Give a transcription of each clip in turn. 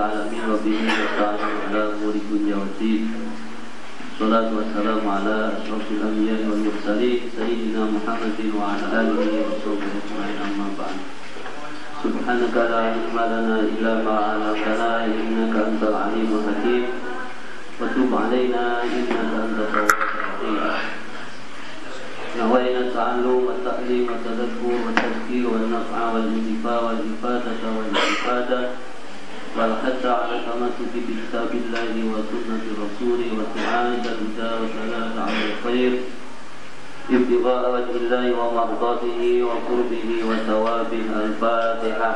العالمين وبه نستعين على أمور الدنيا والدين الصلاة والسلام على أشرف الأنبياء والمرسلين سيدنا محمد وعلى آله وصحبه أجمعين أما بعد. سبحانك لا علم لنا إلا ما علمتنا إنك أنت العليم الحكيم. وتب علينا إنك أنت التواب الرحيم. نوينا التعلم والتعليم والتذكر والتذكير والنفع والانتفاع والإفادة والاستفادة والحث على التمسك بكتاب الله وسنة رسوله الهدى والثلاث على الخير. ابتغاء وجه الله ومرضاته وقربه وثوابه الفاتحة.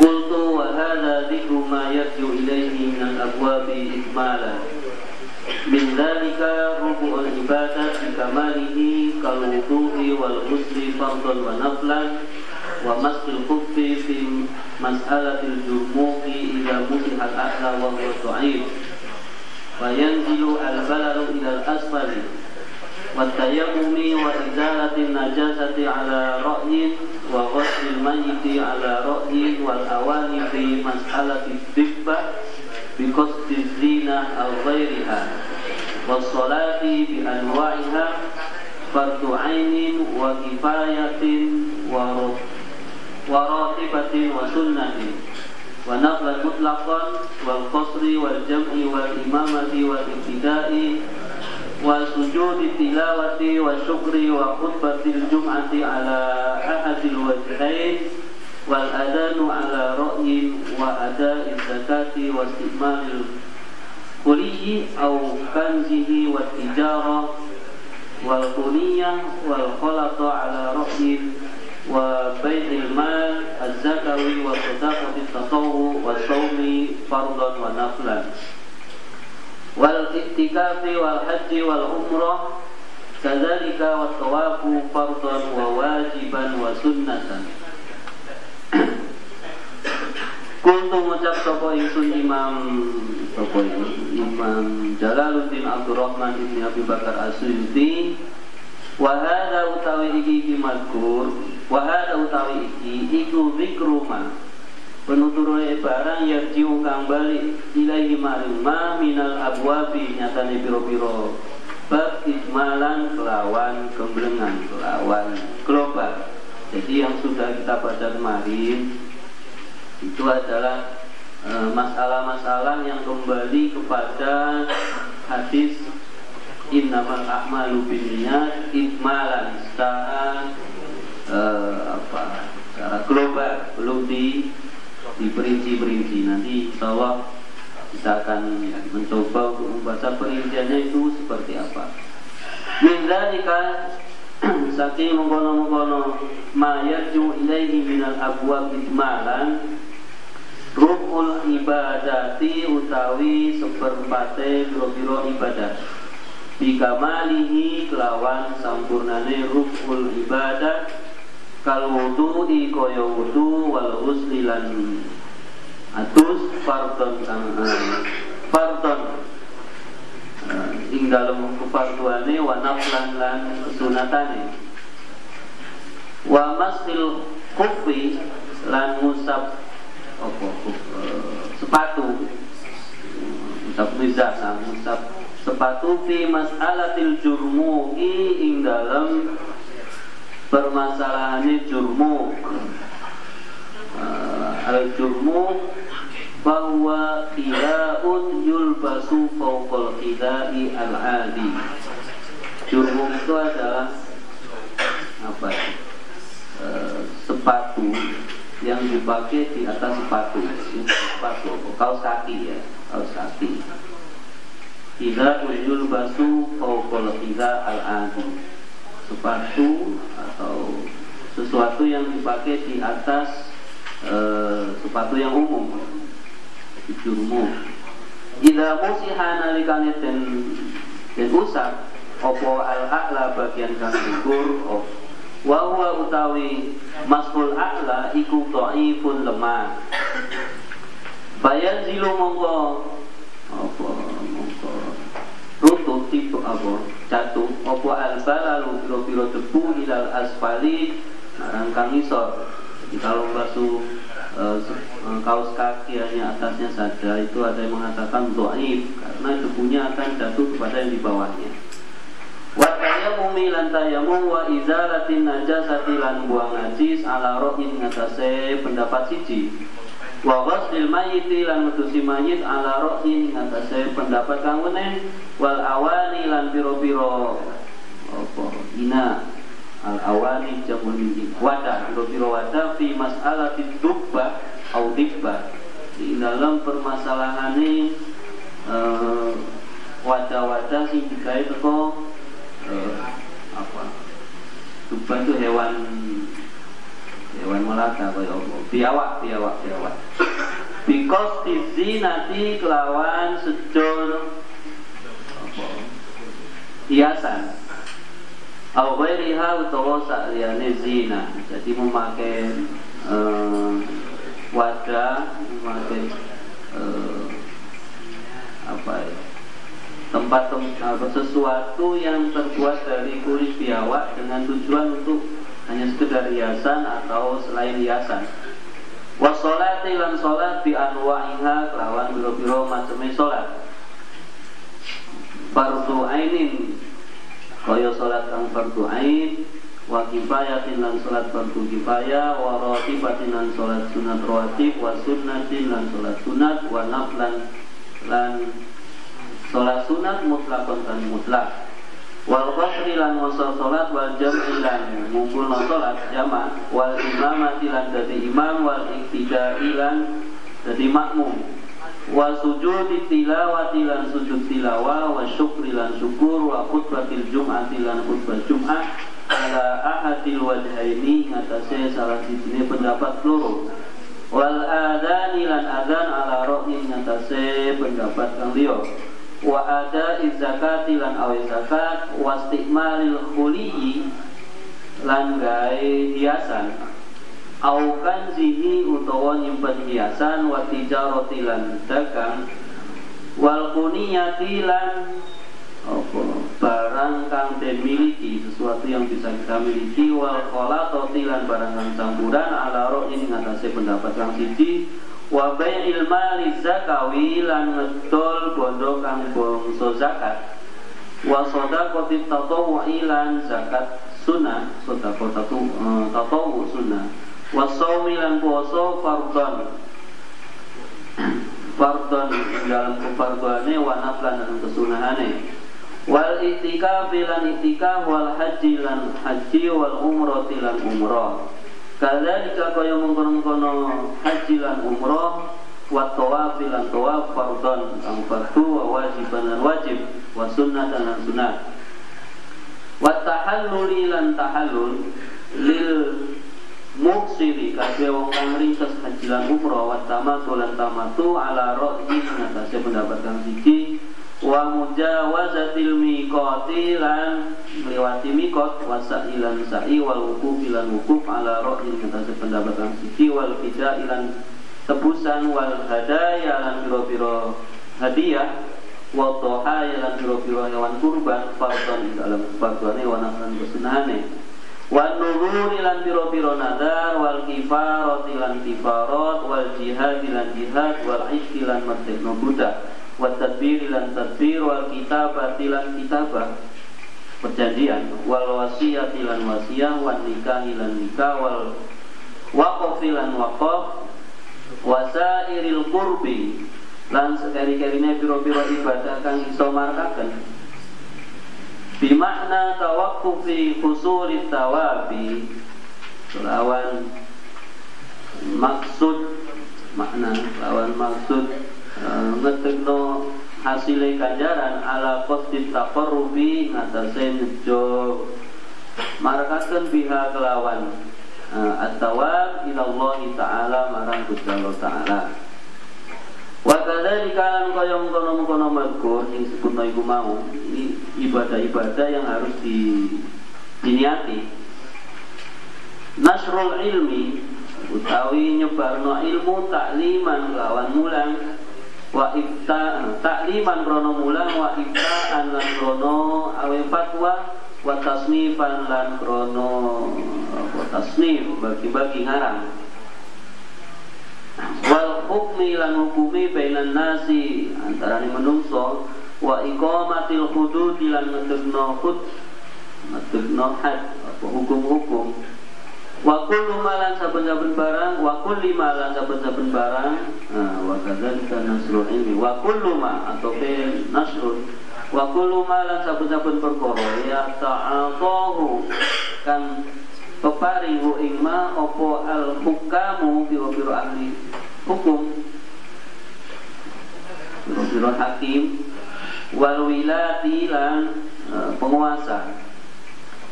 Qultu wa hadha dhikru ma yarju ilayhi min al-abwabi ikmalan Min dhalika rubu al-ibadat bi kamalihi kal wudu'i wal ghusli fardhan wa naflan wa maskil khuffi fi mas'alatil jumu'i idza musihal a'la wa huwa tu'id فينزل البلد إلى الأسفل والتيمم وإزالة النجاسة على رأي وغسل الميت على رأي والأواني في مسألة الدبة بقصد الزينة أو غيرها والصلاة بأنواعها فرض عين وكفاية وراتبة وسنة ونقلا مطلقا والقصر والجمع والإمامة والابتداء وسجود التلاوة والشكر وخطبة الجمعة على أحد الوجهين والأذان على رأي وأداء الزكاة واستئمال الكلي أو كنزه والتجارة والقنية والخلط على رأي وبيع المال الزكوي وصدقة التطوع والصوم فرضا ونفلا wal iktikafi wal haji wal umrah. Kadzalika wat tawafu fardhan wa wajiban wa sunnatan. Kuntu ngucap sapa ingsun Imam sapa Imam Jalaluddin Abdurrahman bin Abi Bakar As-Suyuti. Wa hadza utawi iki iki madkur wa hadza utawi iki iku zikruma penuturane barang yang jiu kang balik ilahi maring ma minal abwabi nyatane piro-piro. Bab ikmalan kelawan kemblengan kelawan global jadi yang sudah kita baca kemarin itu adalah e, masalah-masalah e, yang kembali kepada hadis innamal a'malu binniyat ikmalan secara uh, apa secara global belum di diperinci-perinci nanti Allah kita akan mencoba untuk membaca perinciannya itu seperti apa. Min dzalika saking mengkono-mengkono ma yarju ilaihi minal abwab ikmalan Rukul ibadati utawi seperempate biro-biro ibadah. Bikamalihi kelawan sampurnane rukul ibadah kal wudu'i kaya wudu wal ghusli lan atus fardhon kang fardhon uh, ing dalem kefarduane wa naflan lan sunatane wa masil kufi lan musab apa uh, sepatu. Musab mizah nah, musab sepatu fi mas'alatil jurmu'i ing dalem permasalahannya jurmuk. Uh, al jurmuk bahwa ilaun yulbasu fawqal ilai al adi jurmuk itu adalah apa uh, sepatu yang dipakai di atas sepatu. Sepatu kaos kaki ya kaos kaki. Ilaun yulbasu fawqal ilai al adi sepatu atau sesuatu yang dipakai di atas e, sepatu yang umum. Umum. Ida musiha nalikane den den usap opo al a'la bagian kang dhuwur wa huwa utawi masful a'la iku dhaifun lemah. Bayan zilu mongko apa mongko rutut tipe apa jatuh apa al balalu piro-piro debu ilal asfali. Marang kang isor kalau basuh uh, kaos kaki hanya atasnya saja itu ada yang mengatakan doaif karena debunya akan jatuh kepada yang di bawahnya. Wa tayamumi lan tayamum wa izalatin najasati lan buang najis ala rohin ngatasé pendapat siji wa ghaslil mayyiti lan metusi mayit ala rohin ngatasé pendapat kang wenen wal awani lan piro-piro. Apa? Ina. Al awani jamun min wadah piro-piro wadah. Fi mas'alati dubba au dibba. Di dalam permasalahan ini uh, wadah-wadah sing digawe teko eh, apa? Tuban itu hewan hewan melata kaya apa biawak biawak biawak because tizi nanti kelawan apa hiasan Au ghairiha utawa sakliyane zina. Jadi memakai eh, wadah, memakai eh, apa ya? tempat-tempat sesuatu yang terbuat dari kulit biawak dengan tujuan untuk hanya sekedar hiasan atau selain hiasan. Wasolati lan solat bi anwa'iha kelawan biro-biro macamnya solat. Fardu ainin kaya solat kang fardu ain wa kifayatin lan solat fardu kifayah wa ratibatin lan solat sunat rawatib wa sunnatin lan solat sunat wa naflan lan Sholat sunat mutlakon kan mutlak Wal qasri lan ngosor sholat wal jam'i lan ngumpul sholat jama' Wal imamati lan dadi imam wal iktidai lan dadi makmum. Wa sujud tilawati lan sujud tilawah Wa syukri lan syukur Wa khutbatil jum'ati lan khutbah jum'ah Ala ahadil wajhaini Ngatasi salah sijine pendapat loro. Wal adani lan adan ala rohin Ngatasi pendapat kang liyo wa ada zakati lan awe zakat wa istiqmalil khuliyi lan gawe hiasan. Au zihi utawa nyimpen hiasan wa tijarati lan dagang. Wal kuniyati lan barang kang den sesuatu yang bisa kita miliki. Wal qalatati lan barang kang campuran ala ro'in ngatasé pendapat kang siji wa bai'il mali zakawi lan ngedol bondo kang zakat. Wa shadaqati tatawwu'i lan zakat sunnah tatu uh, tatawwu sunnah. Wa shaumi lan puasa fardhon fardhon dalam kefarduane wa naflan dalam kesunahane. Wal itikaf lan itikaf wal haji lan haji wal umrah lan umrah Kadzalika kaya mengkono-mengkono haji lan umroh wa tawaf lan tawaf fardhon kang fardu wa wajiban lan wajib wa sunnatan lan sunat. Wa tahalluli lan tahallul lil muksiri kabeh wong kang ringkes haji lan umroh wa tamatu lan tamatu ala ra'yi ngatasi mendapatkan siji wa mujawazatil miqati lan melewati mikot wa sa'ilan sa'i wal wukuf ilan wukuf ala ro'in kata sependapat yang sisi wal fida ilan tebusan wal hadaya lan biro-biro hadiah wa tohaya lan biro-biro hewan kurban fardon dalam farduane wa nafsan kesunahane wa nururi lan biro-biro nadar wal kifarot ilan kifarot wal jihad ilan jihad wal iski lan merdekno budak wa lan tadbir wal kitabah lan kitabah. Perjanjian wal wasiyah lan wasiyah wan nikah lan nikah wal waqaf lan waqaf wasairil qurbi lan sekali-kaline piro-piro ibadah kang iso markaken bimakna tawakkufi husuli tawabi lawan maksud makna lawan maksud Eh, ngetekno hasilnya ganjaran ala qasdi taqarrubi ngatasé nejo marakaken biha kelawan. Uh, at-tawab ila Allah taala marang Gusti Allah taala. Wa Wakada di kalan kaya mengkono-mengkono yang sebutno iku mau ibadah-ibadah yang harus di, diniati. Nasrul ilmi utawi nyebarno ilmu takliman lawan mulang wa ibta takliman krono mulang wa ibtaan lan krono awe fatwa wa tasnifan lan krono wa tasnif bagi-bagi ngarang. Wal hukmi lan hukumi bainan nasi antara ni menungso wa iqamatil hudud lan ngedegno hud ngedegno had hukum-hukum wa kullu malan saben-saben barang wa kulli malan saben-saben barang nah, wa kadzalika nasrul ilmi wa kullu ma atau pe nasrul wa kullu malan saben-saben perkara ya ta'atahu kan peparing hu opo al hukamu piro-piro ahli hukum piro-piro hakim wal wilati lan uh, penguasa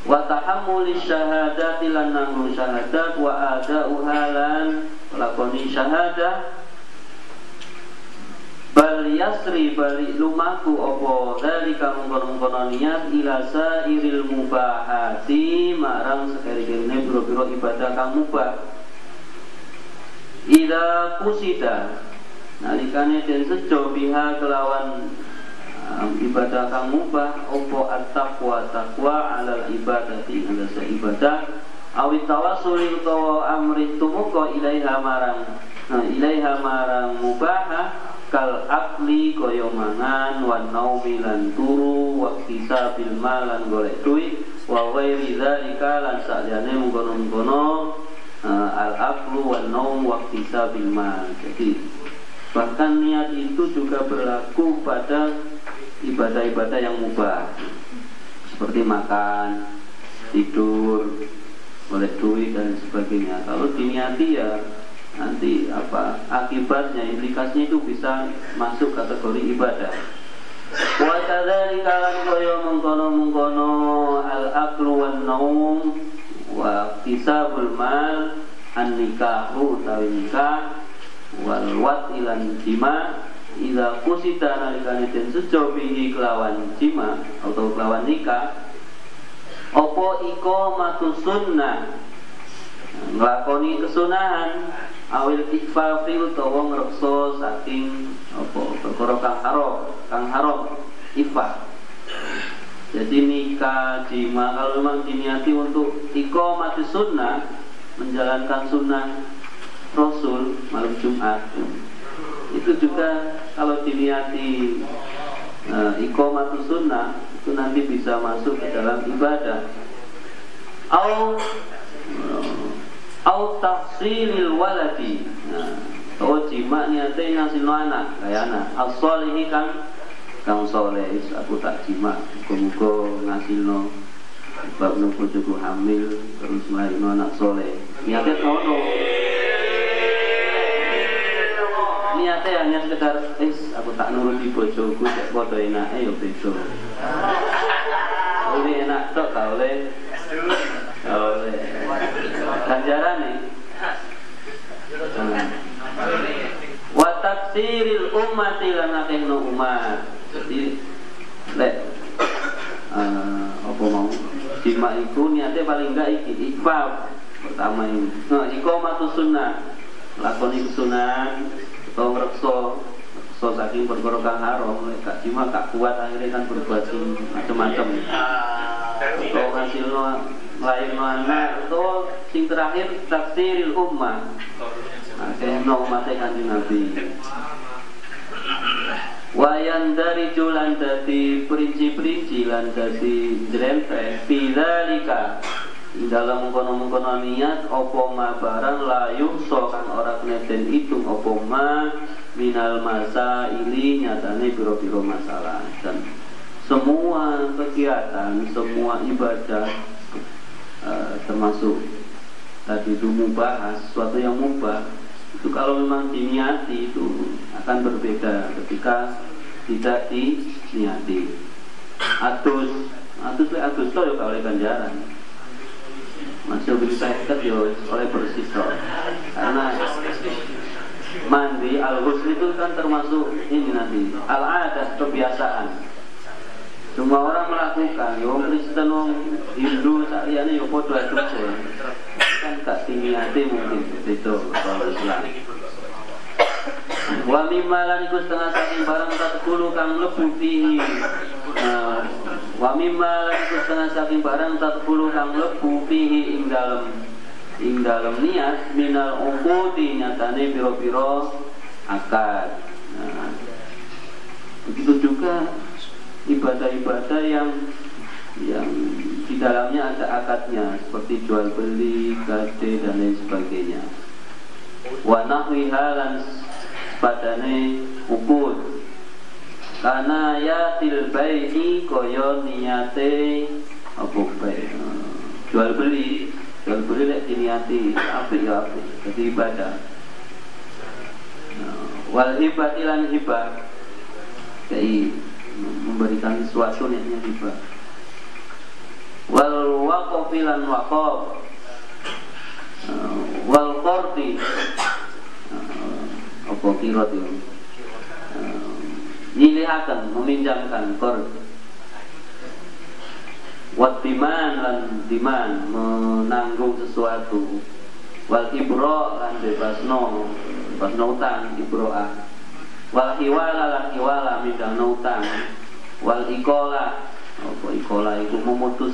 wa tahammuli syahadati lan nanggung syahadat wa ada'uha lan lakoni syahadah bal yasri bali lumaku opo dari kamu kono niat ila sairil mubahati marang sekali kene biro-biro ibadah kang mubah. Ida kusida nalikane den sejo biha kelawan ibadah kang mubah opo at-taqwa taqwa alal ibadati ala ibadah. Awit tawasuli utawa amri tumuko ilaiha marang nah, ilaiha marang mubaha kal akli kaya mangan wan naumi lan turu wa kisabil malan golek duit wa ghairi dzalika lan sakjane mungkono-mungkono uh, al aklu wan naum wa kisabil mal. Jadi bahkan niat itu juga berlaku pada ibadah-ibadah yang mubah seperti makan, tidur, boleh duit dan sebagainya. Kalau diniati ya nanti apa akibatnya implikasinya itu bisa masuk kategori ibadah. Wa kadzalika kaya mengkono-mengkono al aklu wan naum wa kisabul mal an nikahu tawi nikah wal wat ilan jima Ila kusita nalikane den sejo bihi kelawan jima atau kelawan nikah Opo iko matu sunnah? Nglakoni kesunahan awil ikfafi utawa ngrekso saking apa perkara kang haram kang haram ifah jadi nikah jima kalau memang diniati untuk iko mati sunnah menjalankan sunnah Rasul malam Jumat itu juga kalau diniati uh, iqamatus sunnah itu nanti bisa masuk ke dalam ibadah. Au uh, au tahsilil waladi. Nah, oh jima niatnya ngasih anak kayak anak as ini kan kang soleh. Aku tak jima. Muga-muga ngasih no bab nunggu cukup hamil terus melahirkan anak soleh. Niatnya no niatnya hanya sekedar eh aku tak nuruti bojoku cek podo enak eh yo ini enak tok gak oleh? Oleh. Ganjaran nih. Wa taksiril ummati lan akehno umat jadi lek uh, apa mau? Jima itu niatnya paling enggak iki ikfal pertama ini. Nah iqamatus sunnah lakoni kesunahan atau ngerekso so saking perkara kang haram kak cuma kak kuat akhirnya kan berbuat macam-macam atau hasil no lain mana atau sing terakhir taksiril ummah. Nah no mate kanjeng nabi. Wayan dari julan dari perinci-perinci lan dari jerempet bidzalika dalam mengkono-mengkono niat opo ma barang layu so kan orang neten itu opo ma minal masa ini nyatane biro-biro masalah. Dan semua kegiatan semua ibadah uh, termasuk tadi itu mubah sesuatu yang mubah itu kalau memang diniati itu akan berbeda ketika tidak diniati. Atus atus atus itu ya kalau ganjaran masih ikat ya oleh bersih karena mandi al ghusl itu kan termasuk ini nanti al adat kebiasaan. Semua orang melakukan wong Kristen wong Hindu sakjane ya padha aja kan gak tinggi hati mungkin itu kalau Islam wa mimma lan iku setengah saking barang tatkulu kang lebu fihi nah, wa mimma lan iku setengah saking barang tatkulu kang lebu fihi ing dalem ing dalem niat minal uqudi nyatane piro-piro akad nah, begitu juga ibadah-ibadah yang yang di dalamnya ada akadnya seperti jual beli, gade dan lain sebagainya. Wa badane ukur karena ya tilbaihi koyo niate apa bae? Jual beli jual beli lek diniati apa ya apa jadi ibadah. Wal hibah ilan hibah jadi memberikan sesuatu niatnya hibah wal waqaf ilan waqaf. Wal qardi apa kirot itu nyilihakan meminjamkan kor wat diman lan diman menanggung sesuatu. Wal ibro lan bebasno bebasno utang ibroa. Wal hiwala lan hiwala mindangno utang. Wal ikola apa ikola itu memutus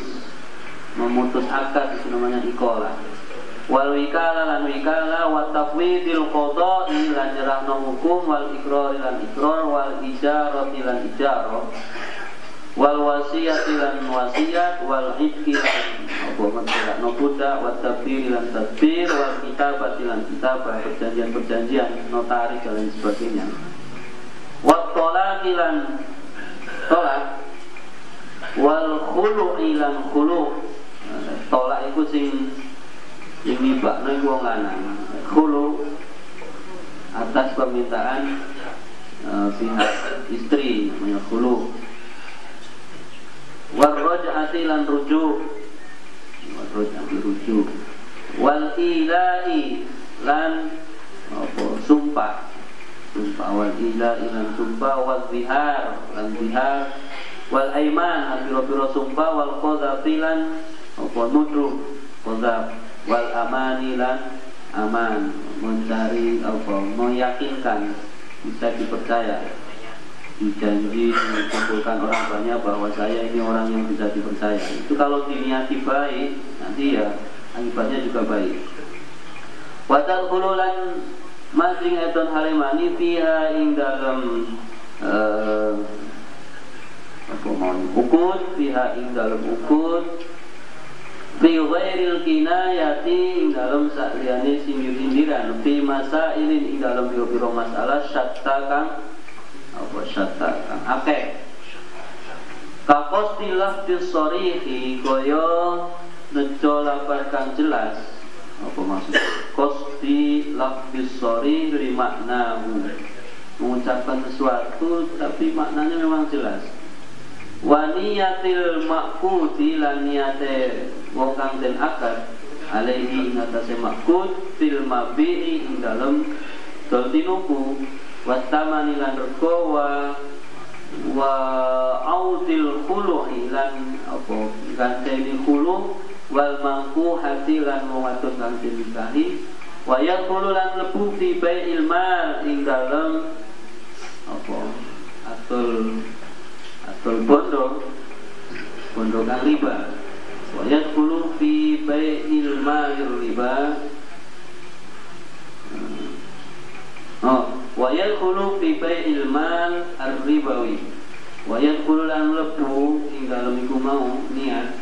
memutus akad itu namanya ikola wal wikala lan wikala wa tafwidil qada'i lan hukum wal ikrar lan ikrar wal ijarati lan ijarah wal wasiyati lan wasiat wal ibki lan apa menterakno budak wa tadbir lan tadbir wal lan kitabah perjanjian-perjanjian notaris dan lain sebagainya. Wa tolaki lan tolak wal khulu'i lan khulu' tolak itu sing ini Pak wong lanang. Khulu atas permintaan uh, pihak istri namanya khulu warroj'ati lan rujuk. Warroj'ati rujuk. Wal ilahi lan apa sumpah. Sumpah wal ilahi lan sumpah wal zihar lan zihar wal aiman lan biro-biro sumpah wal qadhafi lan apa nuduh qadhaf wal amani lan aman. Mencari apa meyakinkan. Bisa dipercaya. Dijanji mengumpulkan orang banyak bahwa saya ini orang yang bisa dipercaya. Itu kalau diniati baik nanti ya akibatnya juga baik. Wadal kululan masing eton halimani fiha ing dalam uh, apa mau ukur fiha ing dalam ukur fi kinayati ing dalam sakliyane sindir-sindiran. Fi masailin ing dalam biro-biro masalah syatta kang apa syatta kang akeh. Kakos lafdi sorihi kaya nejo lafal kang jelas. Apa maksud? Kosti lafdi sorih li maknahu. Mengucapkan sesuatu tapi maknanya memang jelas waniyatil makuti lan niyate wong kang den akad. Alaihi ing atase makut fil mabi'i ing dalem dol tinuku. Wastamani lan rego wa wa audil khuluhi lan apa ganteni khulu wal mangku hati lan wong wadon kang dinikahi. Wa yaqulu lan lebu fi bai'il mal ing dalem apa atul atul bondo. Bondo kang riba. Wa yadkhulu fi bai'il malir riba. Oh wa yadkhulu fi bai'il mal ar-ribawi wa yadkhulu lan lebu ing dalem iku mau niat.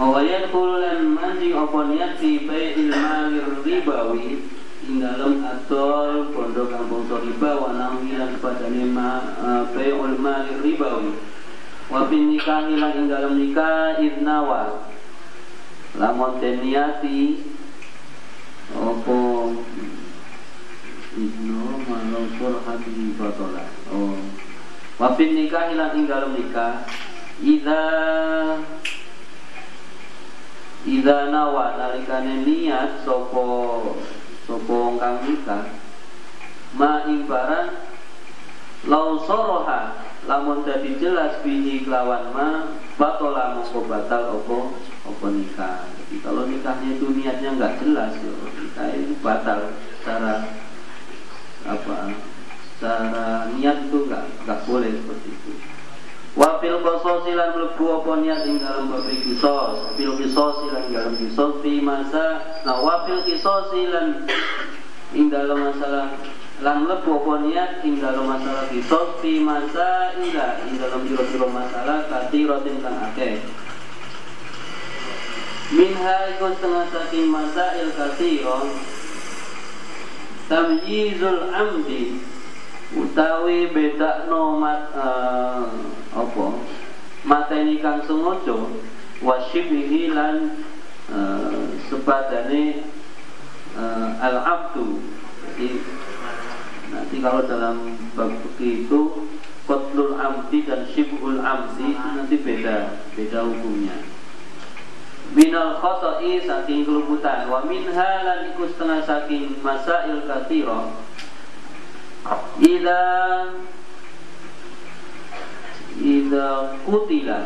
Wa yadkhulu lan manjing apa niat fi bai'il malir ribawi. ing dalam atol pondok kampung riba wa nawi lan padane ma bai'ul mali ribawi. Wa bin nikah lan ing dalam nikah idnawa lamun teniati opo idno malau hati batola oh. Wa bin nikah lan ing dalam nikah idza Ida nawa nalikane niat sopo sopo kang nikah ma imbaran lau soroha lamun jadi jelas bihi kelawan ma batola mongko batal opo opo nikah. Jadi kalau nikahnya itu niatnya nggak jelas yo nikah itu batal secara apa secara niat itu nggak nggak boleh seperti itu Wafil kososi lan mlebu apa niat ing dalam babi kisos Fil kisosi lan dalam kisos Fi masa. Nah wafil kisosi lan ing masalah lan mlebu apa niat ing dalam masalah kisos Fi masa ila ing dalam biro-biro masalah Kati rotin kang akeh. Minha ikut setengah saking masail kasiron Tamyizul amdi utawi beda no mat uh, apa? Mateni kang sengaja wasyibihi lan uh, sepadane uh, al abdu jadi nanti kalau dalam bab itu kotlul amdi dan syibhul amdi nanti beda beda hukumnya. Minal khoto'i saking keluputan wa minha lan iku setengah saking masail kathira Ida Ida kutila.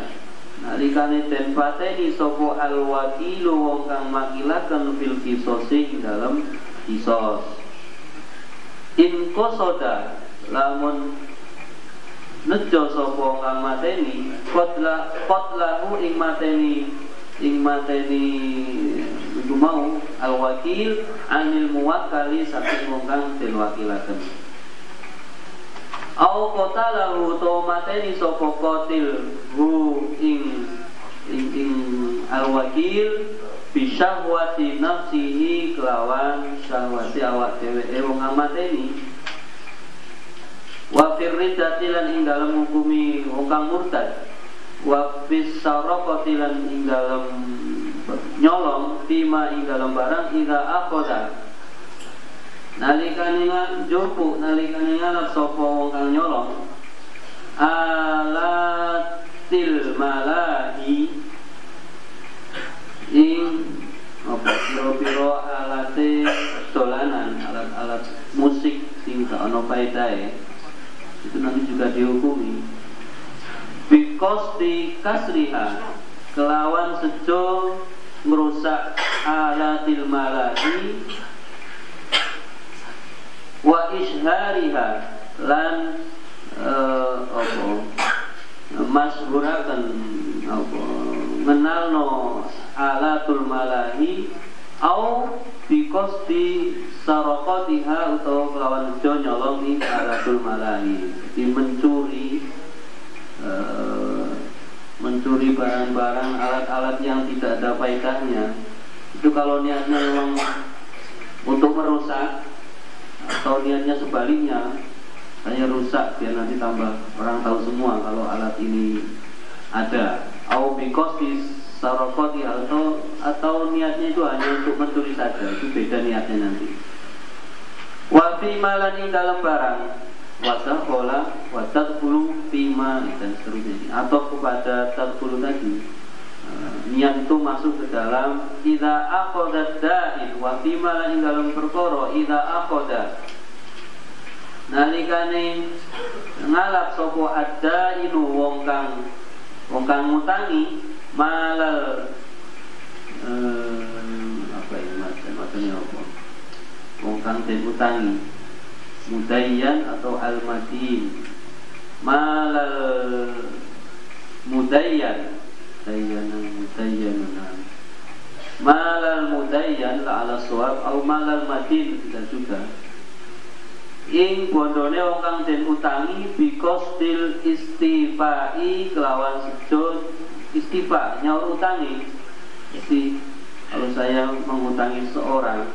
Nalikane den pateni sopo al wakilu wong kang makilaken fil kisosi dalam kisos. In kosoda lamun nejo sopo kang mateni kotla kotlahu ing mateni ing mateni itu mau al wakil anil muwakkali saking wong kang den wakilaken Au qatalahu to mateni sapa qatil hu ing ing, ing al wakil bisyahwati nafsihi kelawan syahwati awak dheweke wong amateni. Wa firridati lan ing dalem hukumi wong kang murtad. Wa fis saraqati lan ing dalem nyolong tima ing dalem barang ida akhoda nalikane njupuk nalikane ngalap sapa wong kang nyolong. Alatil malahi. Ing apa piro-piro alate dolanan alat-alat musik sing gak faedahe. Itu nanti juga dihukumi. Because di kasriha kelawan sejo merusak alatil malahi wa ishariha lan uh, apa? Masyhuraken apa? Menalno alatul malahi au bikos di sarokatiha atau kelawan jo nyolongi alatul malahi. Di mencuri uh, mencuri barang-barang alat-alat yang tidak ada faedahnya. Itu kalau niatnya memang untuk merusak atau niatnya sebaliknya hanya rusak biar nanti tambah orang tahu semua kalau alat ini ada. Au di sarokoti atau atau niatnya itu hanya untuk mencuri saja itu beda niatnya nanti. Wafi malani dalam barang wasa kola watat bulu pima dan seterusnya. Atau kepada tadbulu tadi niat itu masuk ke dalam ida akoda da'in wa fima ing dalam perkara ida akoda nalikane ngalap sopo ada inu wong kang wong kang mutangi malal eh, apa ini macam macamnya apa? Wong kang den utangi mudayyan atau almadin. Malal mudayyan mudayyanan mudayyanan malal mudayyan la ala suab au malal madin tidak juga ing bondone wong kang den utangi because til istifai kelawan sejo istifa nyaur utangi jadi kalau saya mengutangi seorang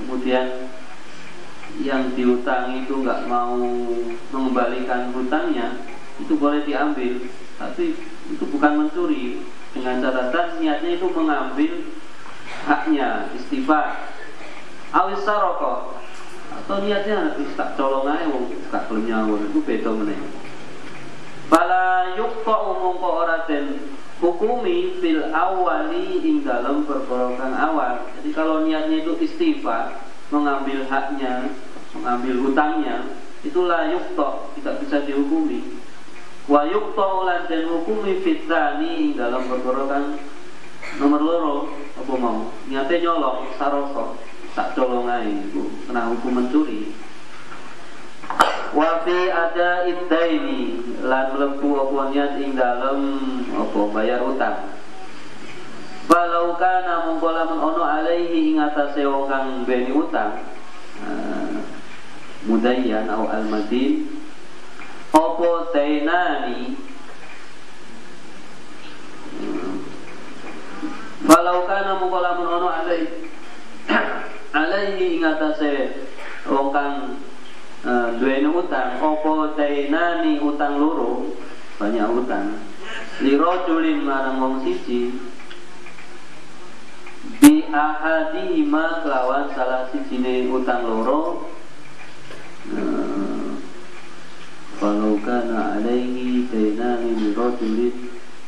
kemudian yang diutangi itu nggak mau mengembalikan hutangnya itu boleh diambil. Tapi itu bukan mencuri dengan catatan niatnya itu mengambil haknya istighfar awis saroko atau niatnya tak colong aja wong gak gelem itu beda meneh Bala yukta umum ora den hukumi fil awali ing dalam perkara awal. Jadi kalau niatnya itu istighfar, mengambil haknya, mengambil hutangnya, itulah yukto, tidak bisa dihukumi. Wa yukto lan dan hukumi fitrani dalam perkara nomor loro apa mau niatnya nyolong saroko tak colong itu kena hukum mencuri Wafi ada ini lan mlebu apa niat ing dalem apa bayar utang. Walau kana mongko lamun ono alaihi ing atase wong kang beni utang. Uh, mudayyan au almadin apa tainani Walau kana mongko lamun ono alaihi alaihi ing atase wong kang uh, duweni utang opo tainani utang loro banyak utang liro culin marang wong siji bi ahadihima kelawan salah sijine utang loro culin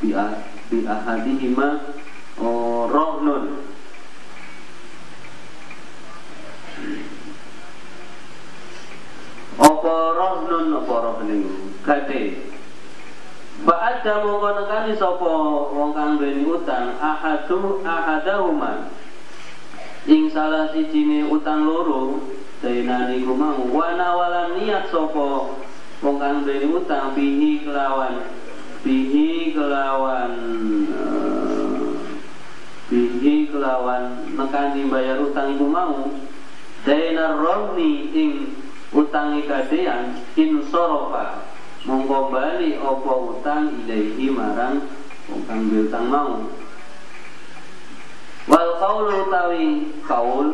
bi, ah, bi ahadihima oh, rohnun apa rohnun apa rohning gade Ba'ada mongko nekani sapa wong kang duweni utang ahadu ahadahuma. Ing salah sijine utang loro dainani ku mau. Wa nawalan niat sapa wong kang utang bihi kelawan. Bihi kelawan uh, bihi kelawan. Nekani bayar utang iku mau. Dainar rohni ing utangi kadean insorofa mongko bali opo utang ilaihi marang utang biltang mau. Wal qaulu tawi kaul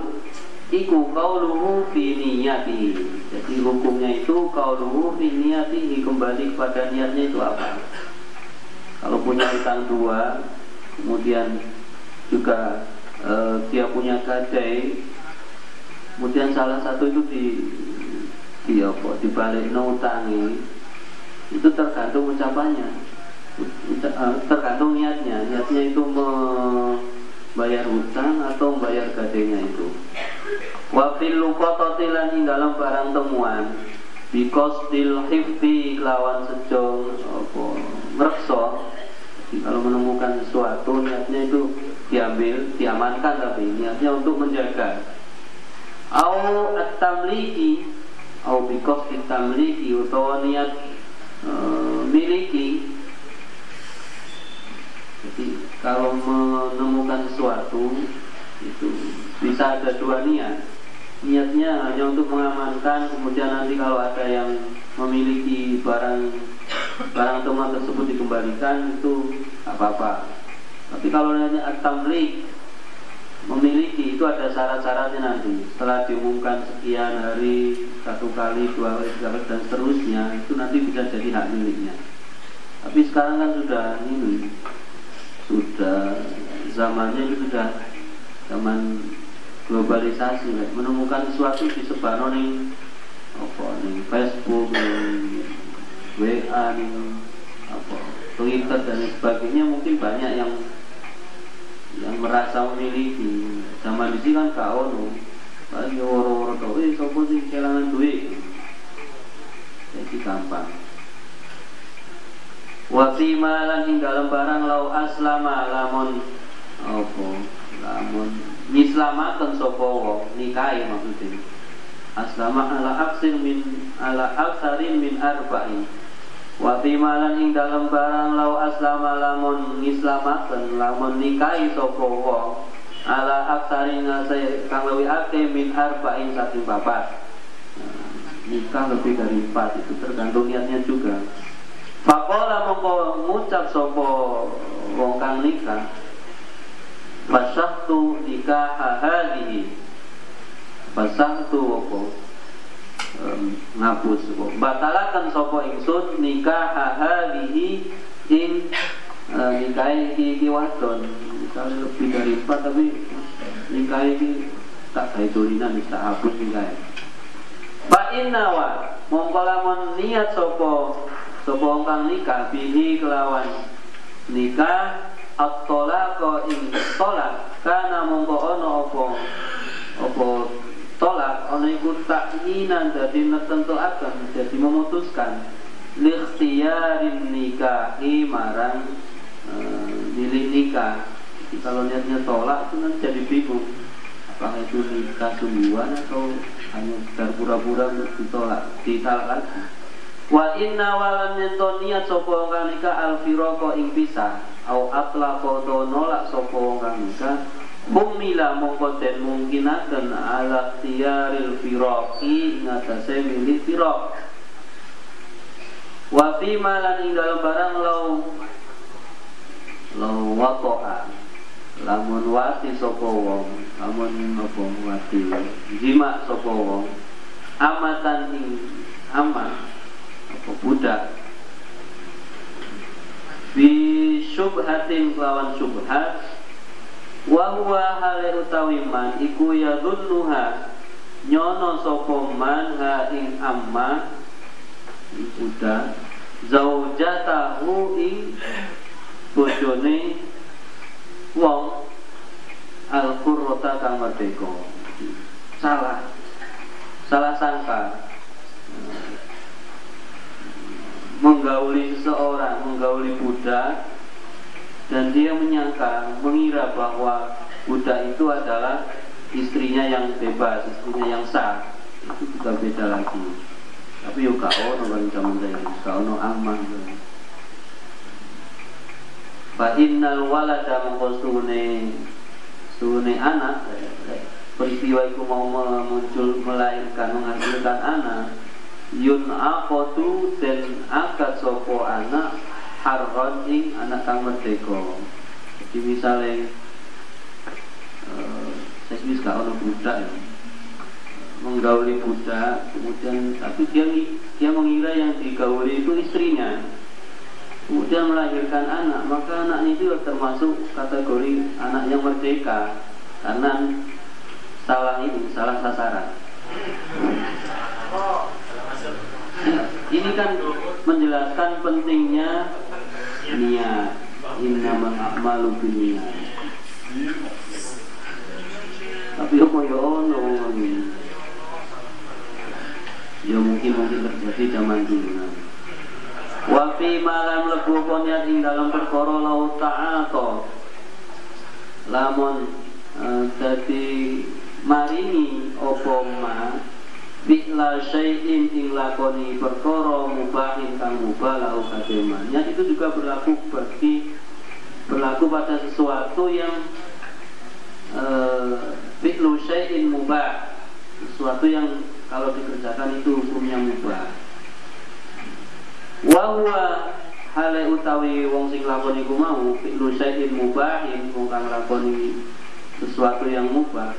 iku kauluhu fi niyati. Jadi hukumnya itu kauluhu fi niyatihi kembali kepada niatnya itu apa? Kalau punya utang dua kemudian juga uh, dia punya gadai kemudian salah satu itu di di apa? Dibalik utangi itu tergantung ucapannya. Eh, tergantung niatnya. Niatnya itu membayar hutang atau membayar gadenya itu wafil lukototilan ing dalam barang temuan. Because til hifti lawan sejong apa merekso kalau menemukan sesuatu niatnya itu diambil diamankan tapi niatnya untuk menjaga. Au at-tamliki au bikos kita miliki utawa niat e, miliki. Jadi kalau menemukan sesuatu itu bisa ada dua niat niatnya hanya untuk mengamankan kemudian nanti kalau ada yang memiliki barang barang teman tersebut dikembalikan itu apa-apa. Tapi kalau niatnya at-tamlik memiliki itu ada syarat-syaratnya nanti. Setelah diumumkan sekian hari satu kali dua kali tiga kali dan seterusnya itu nanti bisa jadi hak miliknya. Tapi sekarang kan sudah ini sudah zamannya itu sudah zaman globalisasi like. menemukan sesuatu di sebar nih apa nih Facebook nih WA nih apa Twitter dan sebagainya. Mungkin banyak yang yang merasa memiliki zaman di sini kan kau no lagi orang-orang tau eh sopo sih kehilangan duit? Jadi gampang. Wati malan ing dalam barang lau aslama lamun apa lamun nyislamaken sapa wong nikahi maksudnya. Aslama ala aksir min ala aksarin min arba'in. Wa malan ing dalam barang lau aslama lamun ngislamaken lamun nikahi sapa wong ala aksari ngasai kang lewi ake min arba'in saking bapak nah, nikah lebih dari empat itu tergantung niatnya juga. Fakola mongko ngucap sopo wong kang nikah Fasahtu nikah hahadihi Fasahtu apa? Ngapus kok batalakan sopo ingsun nikah hahalihi ing uh, nikah iki wadon. Misalnya lebih dari empat tapi nikah iki tak kayak tulinan tak hapus nikah Pak Innawa mongko lamun niat sopo sopo kang nikah bihi kelawan nikah at-talaqa ing tolak kana mongko ana apa? Apa tolak ana iku takyinan dadi netentuaken dadi memutuskan. Likhtiyarin nikahi marang uh, nikah. Kalau niatnya tolak itu nanti jadi bingung apakah itu nikah sungguhan atau hanya sekedar pura-pura untuk ditolak lagi wa inna nento niat sopo kang nikah al ing pisah au atlaqa to nolak sopo kang nikah Humila mongko den mungkinaken ala tiaril firaqi ngatasé milih firaq. Wa fi malan ing dalam barang lau lau waqa'a. Lamun wati sapa wong lamun apa wati jima sapa wong. Amatan ing amat apa budak bi syubhatin lawan syubhat. Wa huwa hale utawi man iku yadunnuha nyono sapa man ha ing amma. Budak zaujatahu ing bojone wong. Al qurrata kang merdeka. Salah. Salah sangka menggauli seseorang menggauli budak dan dia menyangka mengira bahwa budak itu adalah istrinya yang bebas, istrinya yang sah. Itu juga beda lagi. Tapi yuk kau no bagi zaman saya kau no aman Fa walada mengkosune sune anak peristiwa itu mau muncul melahirkan menghasilkan anak yun akotu dan akad sopo anak harron anak kang merdeka. Jadi misalnya uh, saya bisa gak ono budak ya. Menggauli budak kemudian tapi dia dia mengira yang digauli itu istrinya. Kemudian melahirkan anak maka anak itu termasuk kategori anak yang merdeka. Karena salah ini salah sasaran ini kan menjelaskan pentingnya niat. Innama a'malu niat tapi apa ya ono ya mungkin mungkin terjadi zaman dulu. Wa fi malam lebu konyat ing dalam perkara lau ta'ato. Lamun uh, dadi marini opo ma Fi'la syai'in ing lakoni perkara mubahin kang mubah lahu kademan. Yang itu juga berlaku bagi berlaku pada sesuatu yang uh, fi'lu syai'in mubah. Sesuatu yang kalau dikerjakan itu hukumnya mubah. Wa huwa hale utawi wong sing lakoni ku mau fi'lu syai'in mubahin wong kang lakoni sesuatu yang mubah.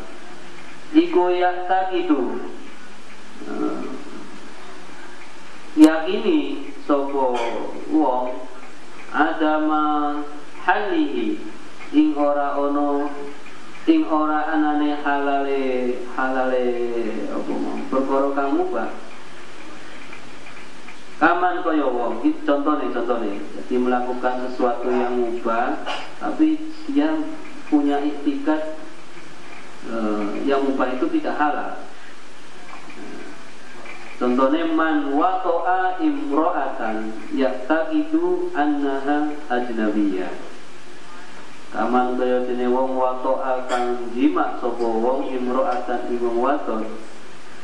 Iku tak itu uh, yakini sopo wong adama halihi ing ora ono ing ora anane halale halale apa mau perkara kang mubah. Kaman kaya wong contohnya contohnya jadi melakukan sesuatu yang mubah tapi dia punya iktikat uh, yang mubah itu tidak halal Contohnya man wato'a imro'atan yaktakidu annaha ajnabiyah Kaman kaya dene wong wato'a kang jima sopo wong imro'atan imong waton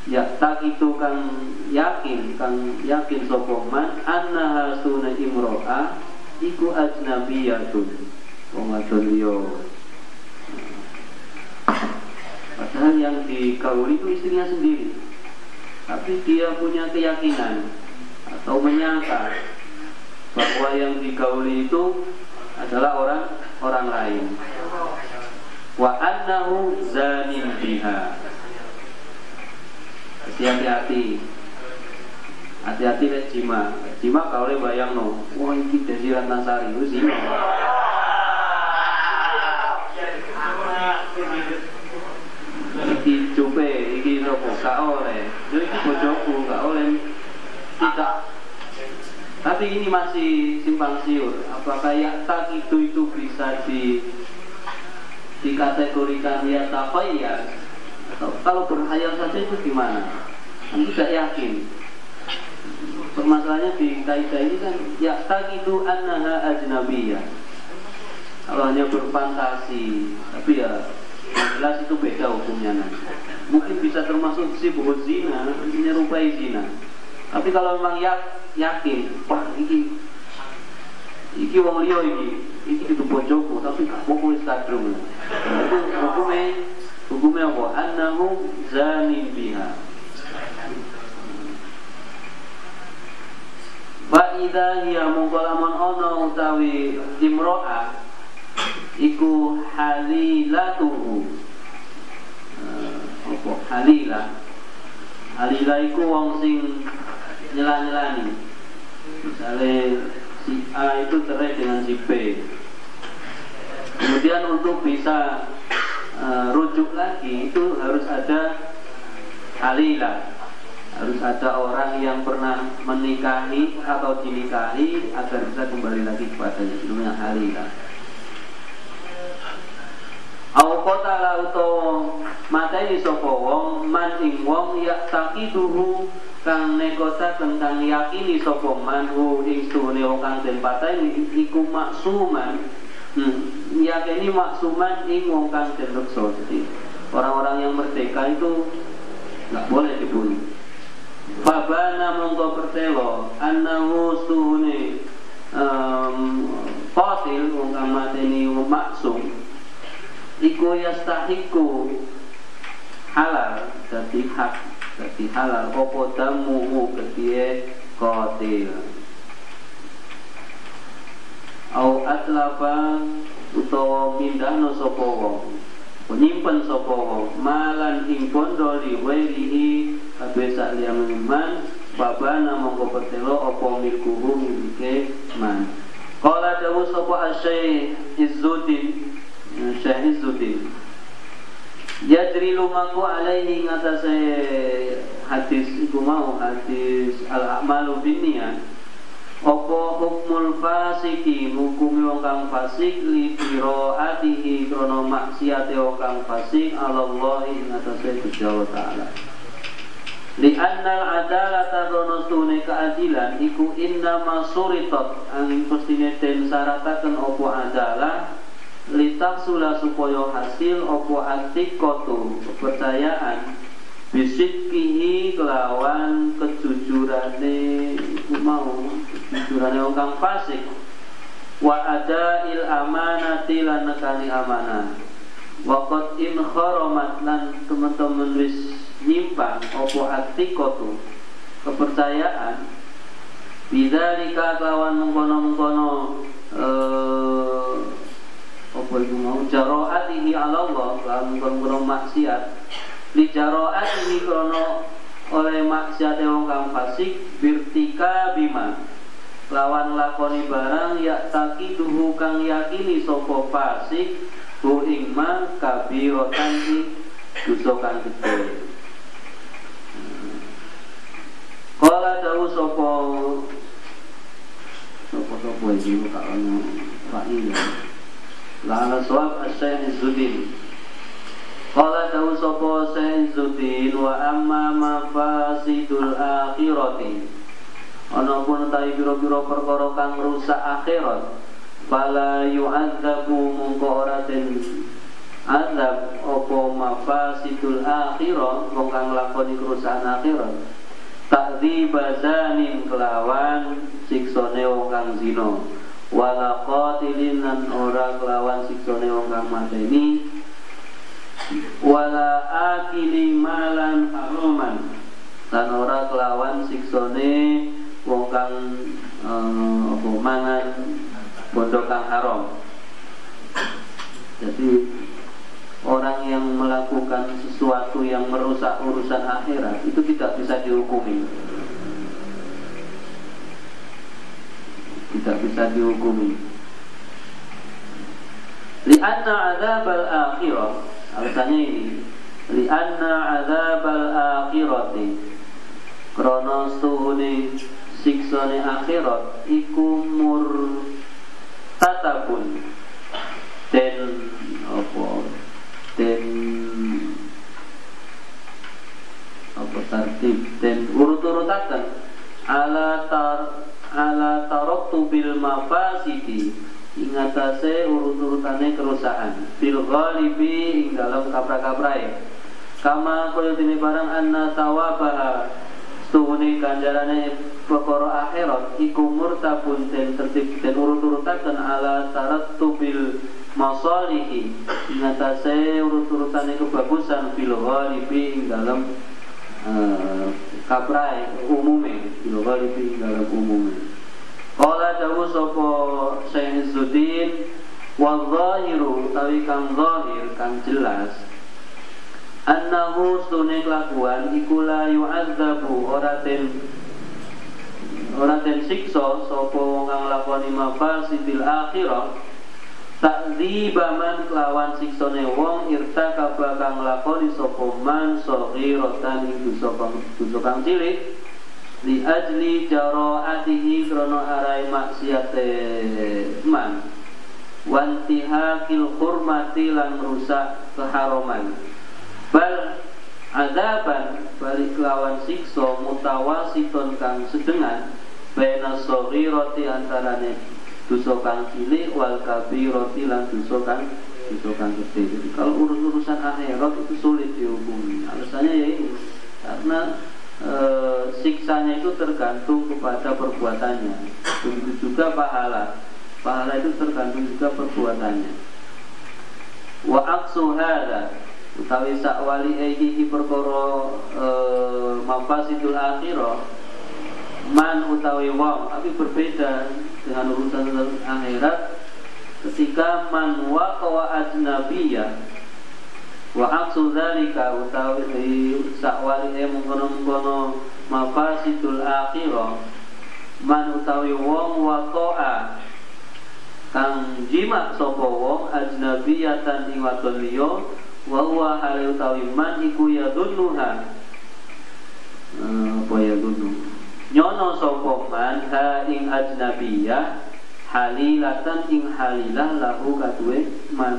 Yaktakidu kang yakin kang yakin sopo man annaha sunah imro'a iku ajnabiyatun Wong wadon liyo Padahal yang dikauli itu istrinya sendiri tapi dia punya keyakinan atau menyangka bahwa yang digauli itu adalah orang orang lain. Wa annahu zanin biha. Hati-hati. Hati-hati lek jima. Jima kau bayang no. Wah ini dari Ratnasari itu. Iki cupe, iki nopo, gak oleh. Jadi iki bojoku gak oleh tidak Tapi ini masih simpang siur. Apakah tak itu itu bisa di dikategorikan ya ya atau kalau berhayal saja itu gimana? Kan tidak yakin. Permasalahannya di kaidah ini kan ya tak itu annaha ajnabiyah. Kalau hanya berfantasi, tapi ya jelas itu beda hukumnya nanti. Mungkin bisa termasuk si zina, menyerupai zina. Tapi kalau memang ya, yakin, wah ini iki wong liya iki, iki itu bojoku, tapi apa wis kadung. Nah, itu hukumnya hukumnya apa? Annahu zanin biha. Wa idza hiya mungkalamun ono utawi imro'ah iku halilatuhu. Uh, apa halilah? Halilah iku wong sing nyela-nyelani misalnya si A itu cerai dengan si B. Kemudian untuk bisa uh, rujuk lagi itu harus ada halilah. Harus ada orang yang pernah menikahi atau dinikahi agar bisa kembali lagi kepadanya itu namanya halilah. Au qatala utawa mateni sapa wong man ing wong kang negota tentang yakini sapa manhu ing suhune wong kang den pateni iku maksuman. Hmm, yakini maksuman ing wong kang den reksa orang-orang yang merdeka itu nggak boleh dibunuh Fabana mongko pertelo annahu suhune um, qatil wong kang mateni maksum. Iku yastahiku halal jadi hak jadi halal. Opo damuhu ketie kotil au atlafa utawa mindahno sapa wong. Nyimpen sapa malan ing bondo li wairihi kabeh sak liyane man. Babana mongko pertelo apa milkuhu milike man. Kala dawu sapa asyai Izzuddin. Syekh Izzuddin Yajri lumaku alaihi ngatasé hadis iku mau hadis al-a'malu binniyat apa hukmul fasiki? Hukumi wong kang fasik li qiraatihi krana maksiate wong kang fasik Allah ing atase Gusti Allah taala. Li annal adalata krono stune keadilan iku inna masuritat ang pestine den syarataken apa adalah sula supaya hasil opo kotu kepercayaan. Kihi kelawan kejujurane mau kejujurane wong kang fasik. Wa ada il amanati lan nekani amanah. Wakot in khoromat lan teman-teman wis nyimpang opo kotu kepercayaan. Bidzalika kelawan mengkono-mengkono eh, apa itu mau jaroatihi ala Allah lan krono maksiat. Li jaroatihi krono oleh maksiat wong kang fasik birtika bima. Lawan lakoni barang ya duhu kang yakini sopo fasik bu ing kabirotan dosa kang gede Kala dawu sopo sopo iki kok Pak La'ala suab as-syekh Izzuddin Qala tahu sopo Syekh Izzuddin Wa amma mafasidul akhirati. Ana pun ta'i biro-biro perkara kang rusak akhirat? Fala yu'adzabu mungko ora den azab apa mafasidul akhirat wong kang lakoni kerusakan akhirat. Takdziba zanin kelawan siksone wong kang zina wala qatilin lan ora kelawan siksane wong kang mateni. Wala akili malan haruman lan ora kelawan siksane wong kang eh, apa mangan bondo kang haram. Jadi orang yang melakukan sesuatu yang merusak urusan akhirat itu tidak bisa dihukumi tidak bisa dihukumi. Lianna azabal akhirah. Alasannya ini. Lianna azabal akhirati. Krono suhuni siksane akhirat iku mur tatabun den apa? Den apa tartib den urut-urutaken ala tar ala taraktu bil mafasidi. Ingatase urut-urutane kerusakan. Bil ghalibi ing dalam kapra-kaprai kama kaya dene barang anna tawabaha. Tuhuni kanjarane perkara akhirat iku murtabun den tertib den urut-urutaken ala tarattubil masalihi. Ngatase urut-urutane kebagusan fil ghalibi ing dalam uh, kaprai umume ing dalam umume Qala dawu sapa Syekh Izzuddin wa zahiru tawi kang zahir kang jelas annahu sunne kelakuan iku la yu'adzabu ora den ora den siksa sapa wong kang lakoni akhirah takdziba man kelawan siksane wong irtakaba kang lakoni sapa man ing dosa dosa kang cilik. Li ajli jaraatihi krana arai maksiate man. Wantihakil hurmati lan rusak keharaman bal azaban balik lawan sikso mutawasiton kang sedengan baina roti antarane dosa kang cilik wal roti lan dosa kang dosa kang gede. Jadi kalau urus-urusan akhirat itu sulit dihukumi. Alasannya ya ini karena e, siksanya itu tergantung kepada perbuatannya. Begitu juga pahala. Pahala itu tergantung juga perbuatannya. Wa aksu utawi sakwali iki perkara e, mafasidul akhirah man utawi wong tapi berbeda dengan urusan akhirat. Ketika man waqawa ajnabiyya wa aksu dzalika utawi sakwali e mengkono-mengkono mafasidul akhirah man utawi wong waqa'a kang jimat sapa wong ajnabiyatan ing wadon liya wa huwa hal utawi man iku yadunnuha eh, apa yadunnu nyono sapa man ha ing ajnabiyah halilatan ing halilah lahu kadue man.